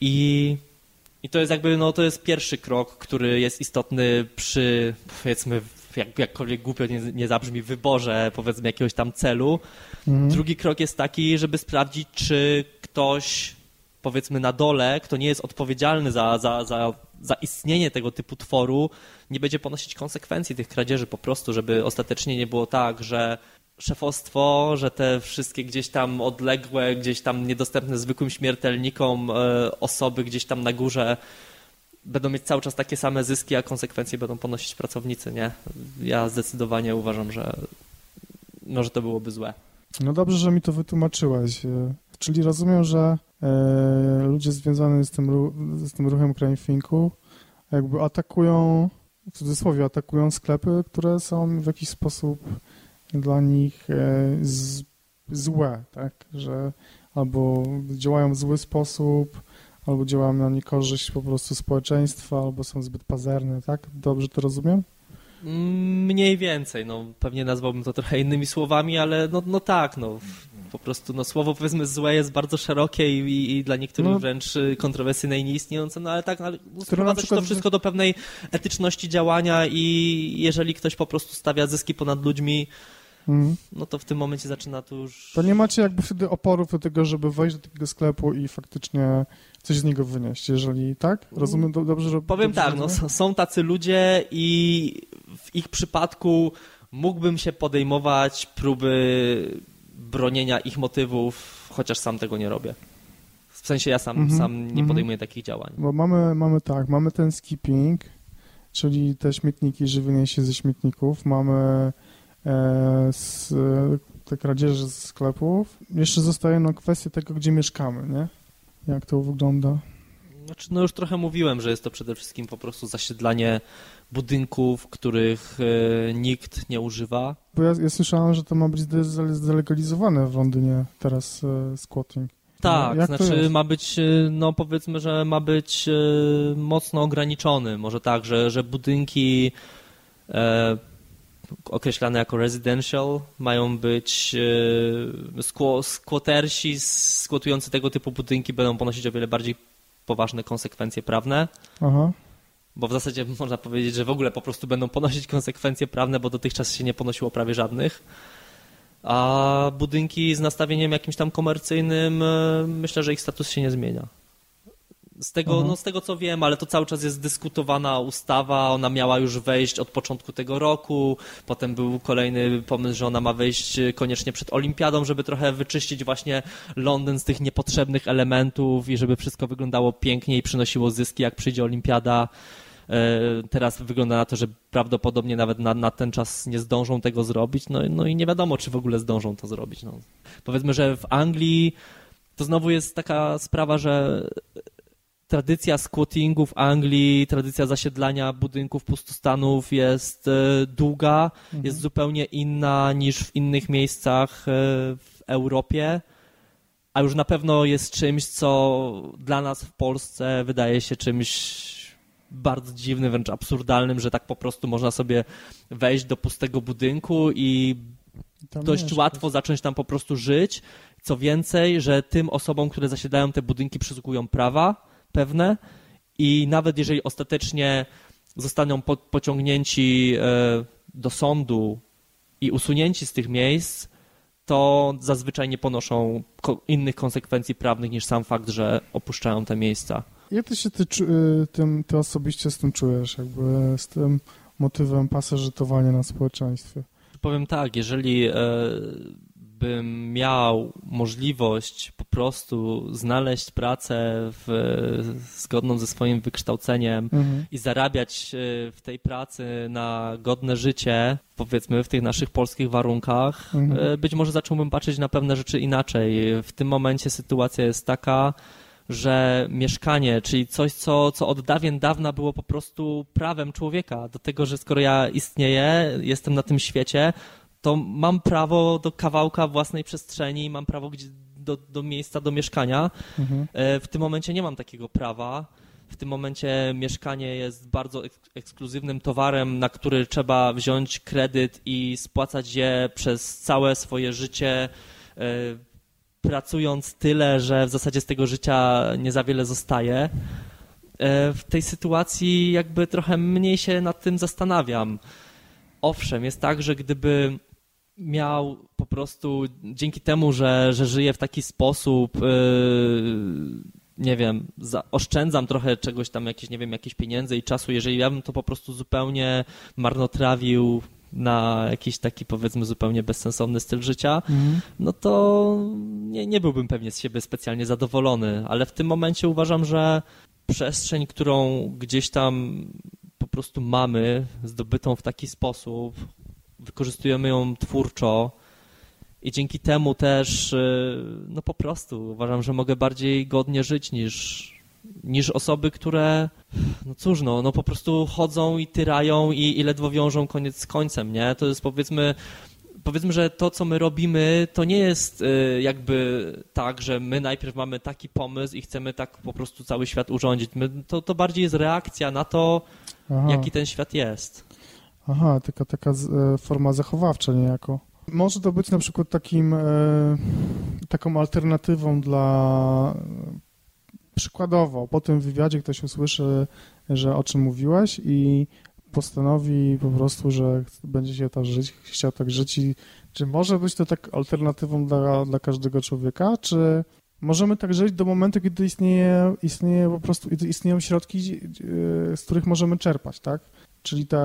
I, i to jest jakby, no to jest pierwszy krok, który jest istotny przy, powiedzmy, jak, jakkolwiek głupio nie, nie zabrzmi, wyborze, powiedzmy, jakiegoś tam celu. Mhm. Drugi krok jest taki, żeby sprawdzić, czy ktoś, powiedzmy, na dole, kto nie jest odpowiedzialny za, za, za za istnienie tego typu tworu nie będzie ponosić konsekwencji tych kradzieży po prostu, żeby ostatecznie nie było tak, że szefostwo, że te wszystkie gdzieś tam odległe, gdzieś tam niedostępne zwykłym śmiertelnikom e, osoby gdzieś tam na górze będą mieć cały czas takie same zyski, a konsekwencje będą ponosić pracownicy, nie? Ja zdecydowanie uważam, że, no, że to byłoby złe. No dobrze, że mi to wytłumaczyłeś. E, czyli rozumiem, że ludzie związani z tym, z tym ruchem crime jakby atakują, w cudzysłowie, atakują sklepy, które są w jakiś sposób dla nich e, z, złe, tak? Że albo działają w zły sposób, albo działają na niekorzyść po prostu społeczeństwa, albo są zbyt pazerne, tak? Dobrze to rozumiem? Mniej więcej, no pewnie nazwałbym to trochę innymi słowami, ale no, no tak, no po prostu no, słowo powiedzmy złe jest bardzo szerokie i, i, dla niektórych no, wręcz kontrowersyjne i nieistniejące, no ale tak, no, ale sprowadza się to wszystko do pewnej etyczności działania i jeżeli ktoś po prostu stawia zyski ponad ludźmi, mhm. no to w tym momencie zaczyna to już... To nie macie jakby wtedy oporów do tego, żeby wejść do takiego sklepu i faktycznie coś z niego wynieść, jeżeli tak? Rozumiem dobrze, że... Powiem dobrze tak, no, są tacy ludzie i w ich przypadku mógłbym się podejmować próby bronienia ich motywów, chociaż sam tego nie robię. W sensie ja sam, mm -hmm, sam nie mm -hmm. podejmuję takich działań. Bo mamy, mamy tak, mamy ten skipping, czyli te śmietniki, żywienie się ze śmietników, mamy e, z, te kradzieże z sklepów. Jeszcze zostaje no, kwestia tego, gdzie mieszkamy, nie? Jak to wygląda? Znaczy, no już trochę mówiłem, że jest to przede wszystkim po prostu zasiedlanie budynków, których e, nikt nie używa. Bo ja, ja słyszałem, że to ma być zdelegalizowane w Londynie teraz e, squatting. Tak, Jak znaczy ma być, e, no powiedzmy, że ma być mocno ograniczony. Może tak, że, że budynki e, określane jako residential mają być e, skłotersi skłotujący tego typu budynki będą ponosić o wiele bardziej poważne konsekwencje prawne. Aha bo w zasadzie można powiedzieć, że w ogóle po prostu będą ponosić konsekwencje prawne, bo dotychczas się nie ponosiło prawie żadnych. A budynki z nastawieniem jakimś tam komercyjnym, e, myślę, że ich status się nie zmienia. Z tego, mhm. no, z tego co wiem, ale to cały czas jest dyskutowana ustawa, ona miała już wejść od początku tego roku, potem był kolejny pomysł, że ona ma wejść koniecznie przed olimpiadą, żeby trochę wyczyścić właśnie Londyn z tych niepotrzebnych elementów i żeby wszystko wyglądało pięknie i przynosiło zyski, jak przyjdzie olimpiada. E, teraz wygląda na to, że prawdopodobnie nawet na, na ten czas nie zdążą tego zrobić, no, no i nie wiadomo, czy w ogóle zdążą to zrobić. No. Powiedzmy, że w Anglii to znowu jest taka sprawa, że tradycja squattingu w Anglii, tradycja zasiedlania budynków pustostanów jest e, długa, mhm. jest zupełnie inna niż w innych miejscach e, w Europie, a już na pewno jest czymś, co dla nas w Polsce wydaje się czymś bardzo dziwnym, wręcz absurdalnym, że tak po prostu można sobie wejść do pustego budynku i dość łatwo zacząć tam po prostu żyć. Co więcej, że tym osobom, które zasiadają te budynki, przysługują prawa pewne i nawet jeżeli ostatecznie zostaną po, pociągnięci e, do sądu i usunięci z tych miejsc, to zazwyczaj nie ponoszą innych konsekwencji prawnych niż sam fakt, że opuszczają te miejsca. Jak ty się ty, y, tym, ty osobiście z tym czujesz, jakby z tym motywem pasożytowania na społeczeństwie? Powiem tak, jeżeli e, bym miał możliwość po prostu znaleźć pracę w, zgodną ze swoim wykształceniem mhm. i zarabiać e, w tej pracy na godne życie, powiedzmy w tych naszych polskich warunkach, mhm. E, być może zacząłbym patrzeć na pewne rzeczy inaczej. W tym momencie sytuacja jest taka, że mieszkanie, czyli coś, co, co od dawien dawna było po prostu prawem człowieka, do tego, że skoro ja istnieję, jestem na tym świecie, to mam prawo do kawałka własnej przestrzeni, mam prawo do, do miejsca do mieszkania. Mhm. E, w tym momencie nie mam takiego prawa. W tym momencie mieszkanie jest bardzo ekskluzywnym towarem, na który trzeba wziąć kredyt i spłacać je przez całe swoje życie, e, pracując tyle, że w zasadzie z tego życia nie za wiele zostaje. E, w tej sytuacji jakby trochę mniej się nad tym zastanawiam. Owszem, jest tak, że gdyby miał po prostu dzięki temu, że, że żyje w taki sposób, yy, nie wiem, za, oszczędzam trochę czegoś tam, jakieś, nie wiem, jakieś pieniędzy i czasu, jeżeli ja bym to po prostu zupełnie marnotrawił na jakiś taki powiedzmy zupełnie bezsensowny styl życia, mm. no to nie, nie byłbym pewnie z siebie specjalnie zadowolony, ale w tym momencie uważam, że przestrzeń, którą gdzieś tam po prostu mamy, zdobytą w taki sposób, wykorzystujemy ją twórczo i dzięki temu też, y, no po prostu uważam, że mogę bardziej godnie żyć niż, niż osoby, które, no cóż, no, no po prostu chodzą i tyrają i, i ledwo wiążą koniec z końcem, nie? To jest powiedzmy, powiedzmy, że to, co my robimy, to nie jest y, jakby tak, że my najpierw mamy taki pomysł i chcemy tak po prostu cały świat urządzić. My, to, to bardziej jest reakcja na to, Aha. jaki ten świat jest. Aha, taka, taka e, forma zachowawcza niejako. Może to być na przykład takim, e, taką alternatywą dla przykładowo, po tym wywiadzie ktoś usłyszy, że o czym mówiłeś i postanowi po prostu, że będzie się tak żyć, chciał tak żyć i czy może być to tak alternatywą dla, dla każdego człowieka, czy możemy tak żyć do momentu, kiedy istnieje, istnieje po prostu, istnieją środki, e, z których możemy czerpać, tak? Czyli ta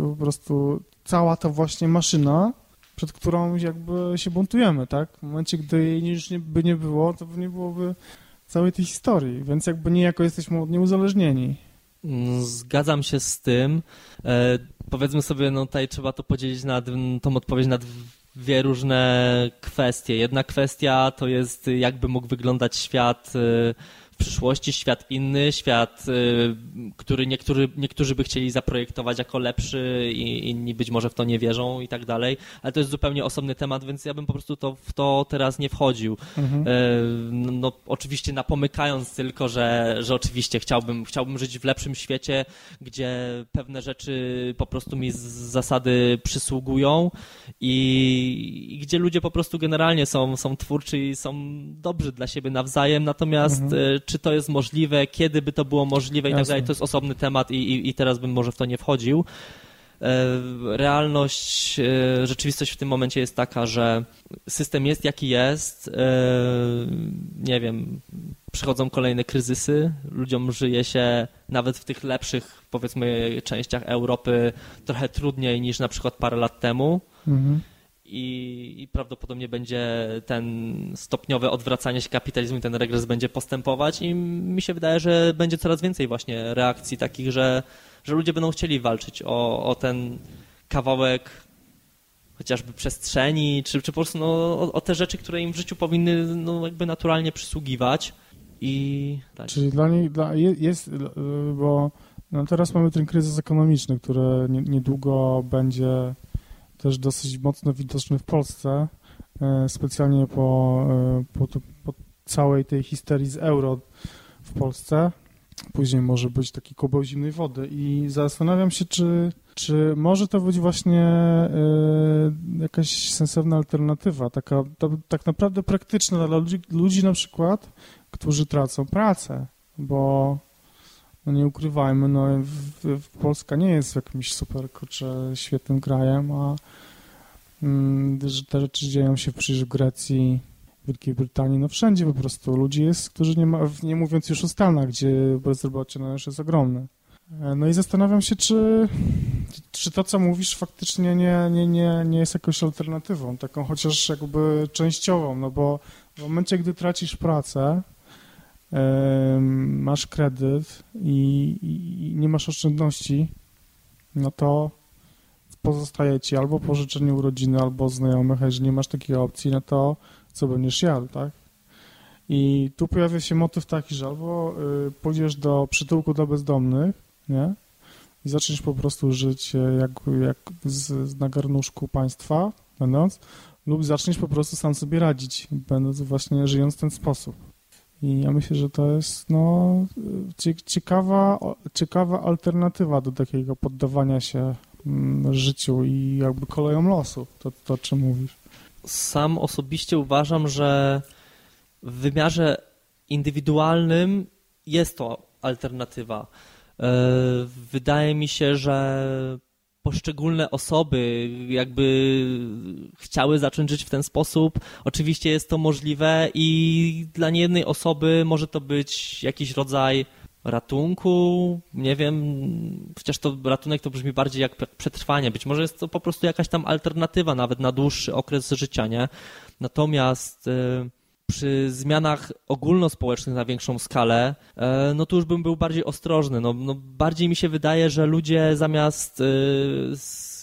po prostu cała ta właśnie maszyna, przed którą jakby się buntujemy, tak? W momencie, gdy jej już nie, by nie było, to nie byłoby całej tej historii, więc jakby niejako jesteśmy od niej uzależnieni. Mm, zgadzam się z tym. E, powiedzmy sobie, no tutaj trzeba to podzielić na tą odpowiedź na dwie różne kwestie. Jedna kwestia to jest, jakby mógł wyglądać świat e, w przyszłości świat inny, świat, y, który niektóry, niektórzy by chcieli zaprojektować jako lepszy i inni być może w to nie wierzą i tak dalej, ale to jest zupełnie osobny temat, więc ja bym po prostu to, w to teraz nie wchodził. Mhm. Y, no, oczywiście napomykając tylko, że, że oczywiście chciałbym, chciałbym żyć w lepszym świecie, gdzie pewne rzeczy po prostu mi z zasady przysługują i, i gdzie ludzie po prostu generalnie są, są twórczy i są dobrzy dla siebie nawzajem, natomiast mhm y, czy to jest możliwe, kiedy by to było możliwe i tak dalej, to jest osobny temat i, i, i teraz bym może w to nie wchodził. E, realność, e, rzeczywistość w tym momencie jest taka, że system jest jaki jest, e, nie wiem, przychodzą kolejne kryzysy, ludziom żyje się nawet w tych lepszych, powiedzmy, częściach Europy trochę trudniej niż na przykład parę lat temu. Mhm i, i, prawdopodobnie będzie ten stopniowe odwracanie się kapitalizmu i ten regres będzie postępować i mi się wydaje, że będzie coraz więcej właśnie reakcji takich, że, że ludzie będą chcieli walczyć o, o ten kawałek chociażby przestrzeni, czy, czy po prostu no, o, o, te rzeczy, które im w życiu powinny no, jakby naturalnie przysługiwać i tak. Czyli dla nich dla, jest, bo no teraz mamy ten kryzys ekonomiczny, który niedługo będzie też dosyć mocno widoczny w Polsce, e, specjalnie po, e, po, po całej tej histerii z euro w Polsce. Później może być taki kobeł zimnej wody i zastanawiam się, czy, czy może to być właśnie y, jakaś sensowna alternatywa, taka tak naprawdę praktyczna dla ludzi, ludzi na przykład, którzy tracą pracę, bo no nie ukrywajmy, no Polska nie jest jakimś super, kurczę, świetnym krajem, a mm, te rzeczy dzieją się przecież w Grecji, Wielkiej Brytanii, no wszędzie po prostu ludzi jest, którzy nie ma, nie mówiąc już o Stanach, gdzie bezrobocie no już jest ogromne. E, no i zastanawiam się, czy, czy to, co mówisz, faktycznie nie, nie, nie, nie jest jakąś alternatywą, taką chociaż jakby częściową, no bo w momencie, gdy tracisz pracę, masz kredyt i, i, nie masz oszczędności, no to pozostaje ci albo pożyczenie urodziny, albo znajomych, a jeżeli nie masz takiej opcji, no to co będziesz jadł, tak? I tu pojawia się motyw taki, że albo y, pójdziesz do przytułku dla bezdomnych, nie? I zaczniesz po prostu żyć jak, jak z, na garnuszku państwa, będąc, lub zaczniesz po prostu sam sobie radzić, będąc właśnie żyjąc w ten sposób. I ja myślę, że to jest no, ciekawa, ciekawa alternatywa do takiego poddawania się mm, życiu i jakby kolejom losu, to, to czym mówisz. Sam osobiście uważam, że w wymiarze indywidualnym jest to alternatywa. E, wydaje mi się, że poszczególne osoby jakby chciały zacząć żyć w ten sposób. Oczywiście jest to możliwe i dla niejednej osoby może to być jakiś rodzaj ratunku, nie wiem, chociaż to ratunek to brzmi bardziej jak przetrwanie. Być może jest to po prostu jakaś tam alternatywa nawet na dłuższy okres życia, nie? Natomiast... Yy przy zmianach ogólnospołecznych na większą skalę, e, no to już bym był bardziej ostrożny. No, no bardziej mi się wydaje, że ludzie zamiast e,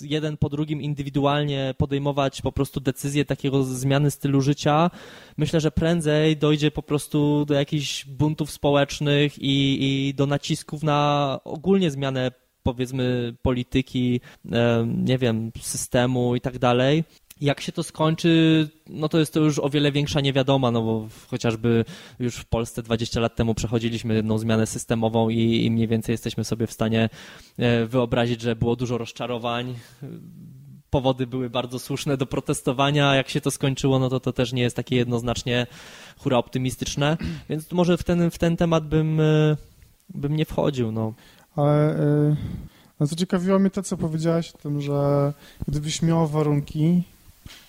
jeden po drugim indywidualnie podejmować po prostu decyzje takiego zmiany stylu życia, myślę, że prędzej dojdzie po prostu do jakichś buntów społecznych i, i do nacisków na ogólnie zmianę powiedzmy polityki, e, nie wiem, systemu i tak dalej, jak się to skończy, no to jest to już o wiele większa niewiadoma, no bo chociażby już w Polsce 20 lat temu przechodziliśmy jedną zmianę systemową i, i mniej więcej jesteśmy sobie w stanie e, wyobrazić, że było dużo rozczarowań. Powody były bardzo słuszne do protestowania. Jak się to skończyło, no to to też nie jest takie jednoznacznie hura optymistyczne. [CLEARS THROAT] Więc może w ten, w ten temat bym, e, bym nie wchodził. No. Ale yy, no zaciekawiło mnie to, co powiedziałeś o tym, że gdybyś miał warunki,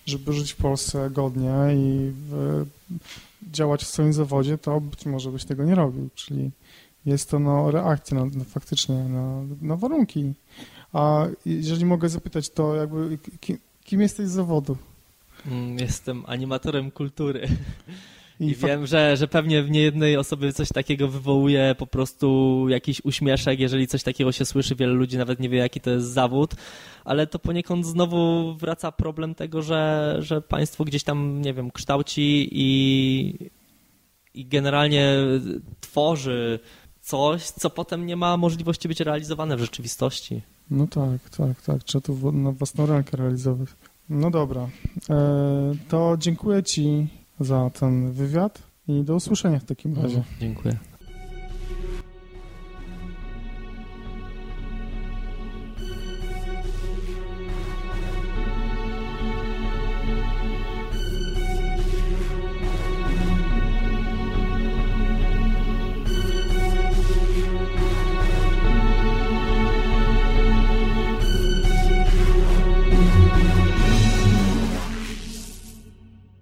żeby żyć w Polsce godnie i w, działać w swoim zawodzie, to być może byś tego nie robił, czyli jest to no, reakcja no, no faktycznie na, na warunki. A jeżeli mogę zapytać, to jakby kim, kim jesteś z zawodu? Mm, jestem animatorem kultury. I, I wiem, że, że pewnie w niejednej osoby coś takiego wywołuje po prostu jakiś uśmieszek, jeżeli coś takiego się słyszy, wiele ludzi nawet nie wie, jaki to jest zawód, ale to poniekąd znowu wraca problem tego, że, że państwo gdzieś tam, nie wiem, kształci i, i generalnie tworzy coś, co potem nie ma możliwości być realizowane w rzeczywistości. No tak, tak, tak. Trzeba to na własną rękę realizować. No dobra. E, to dziękuję Ci za ten wywiad i do usłyszenia w takim razie. Dziękuję.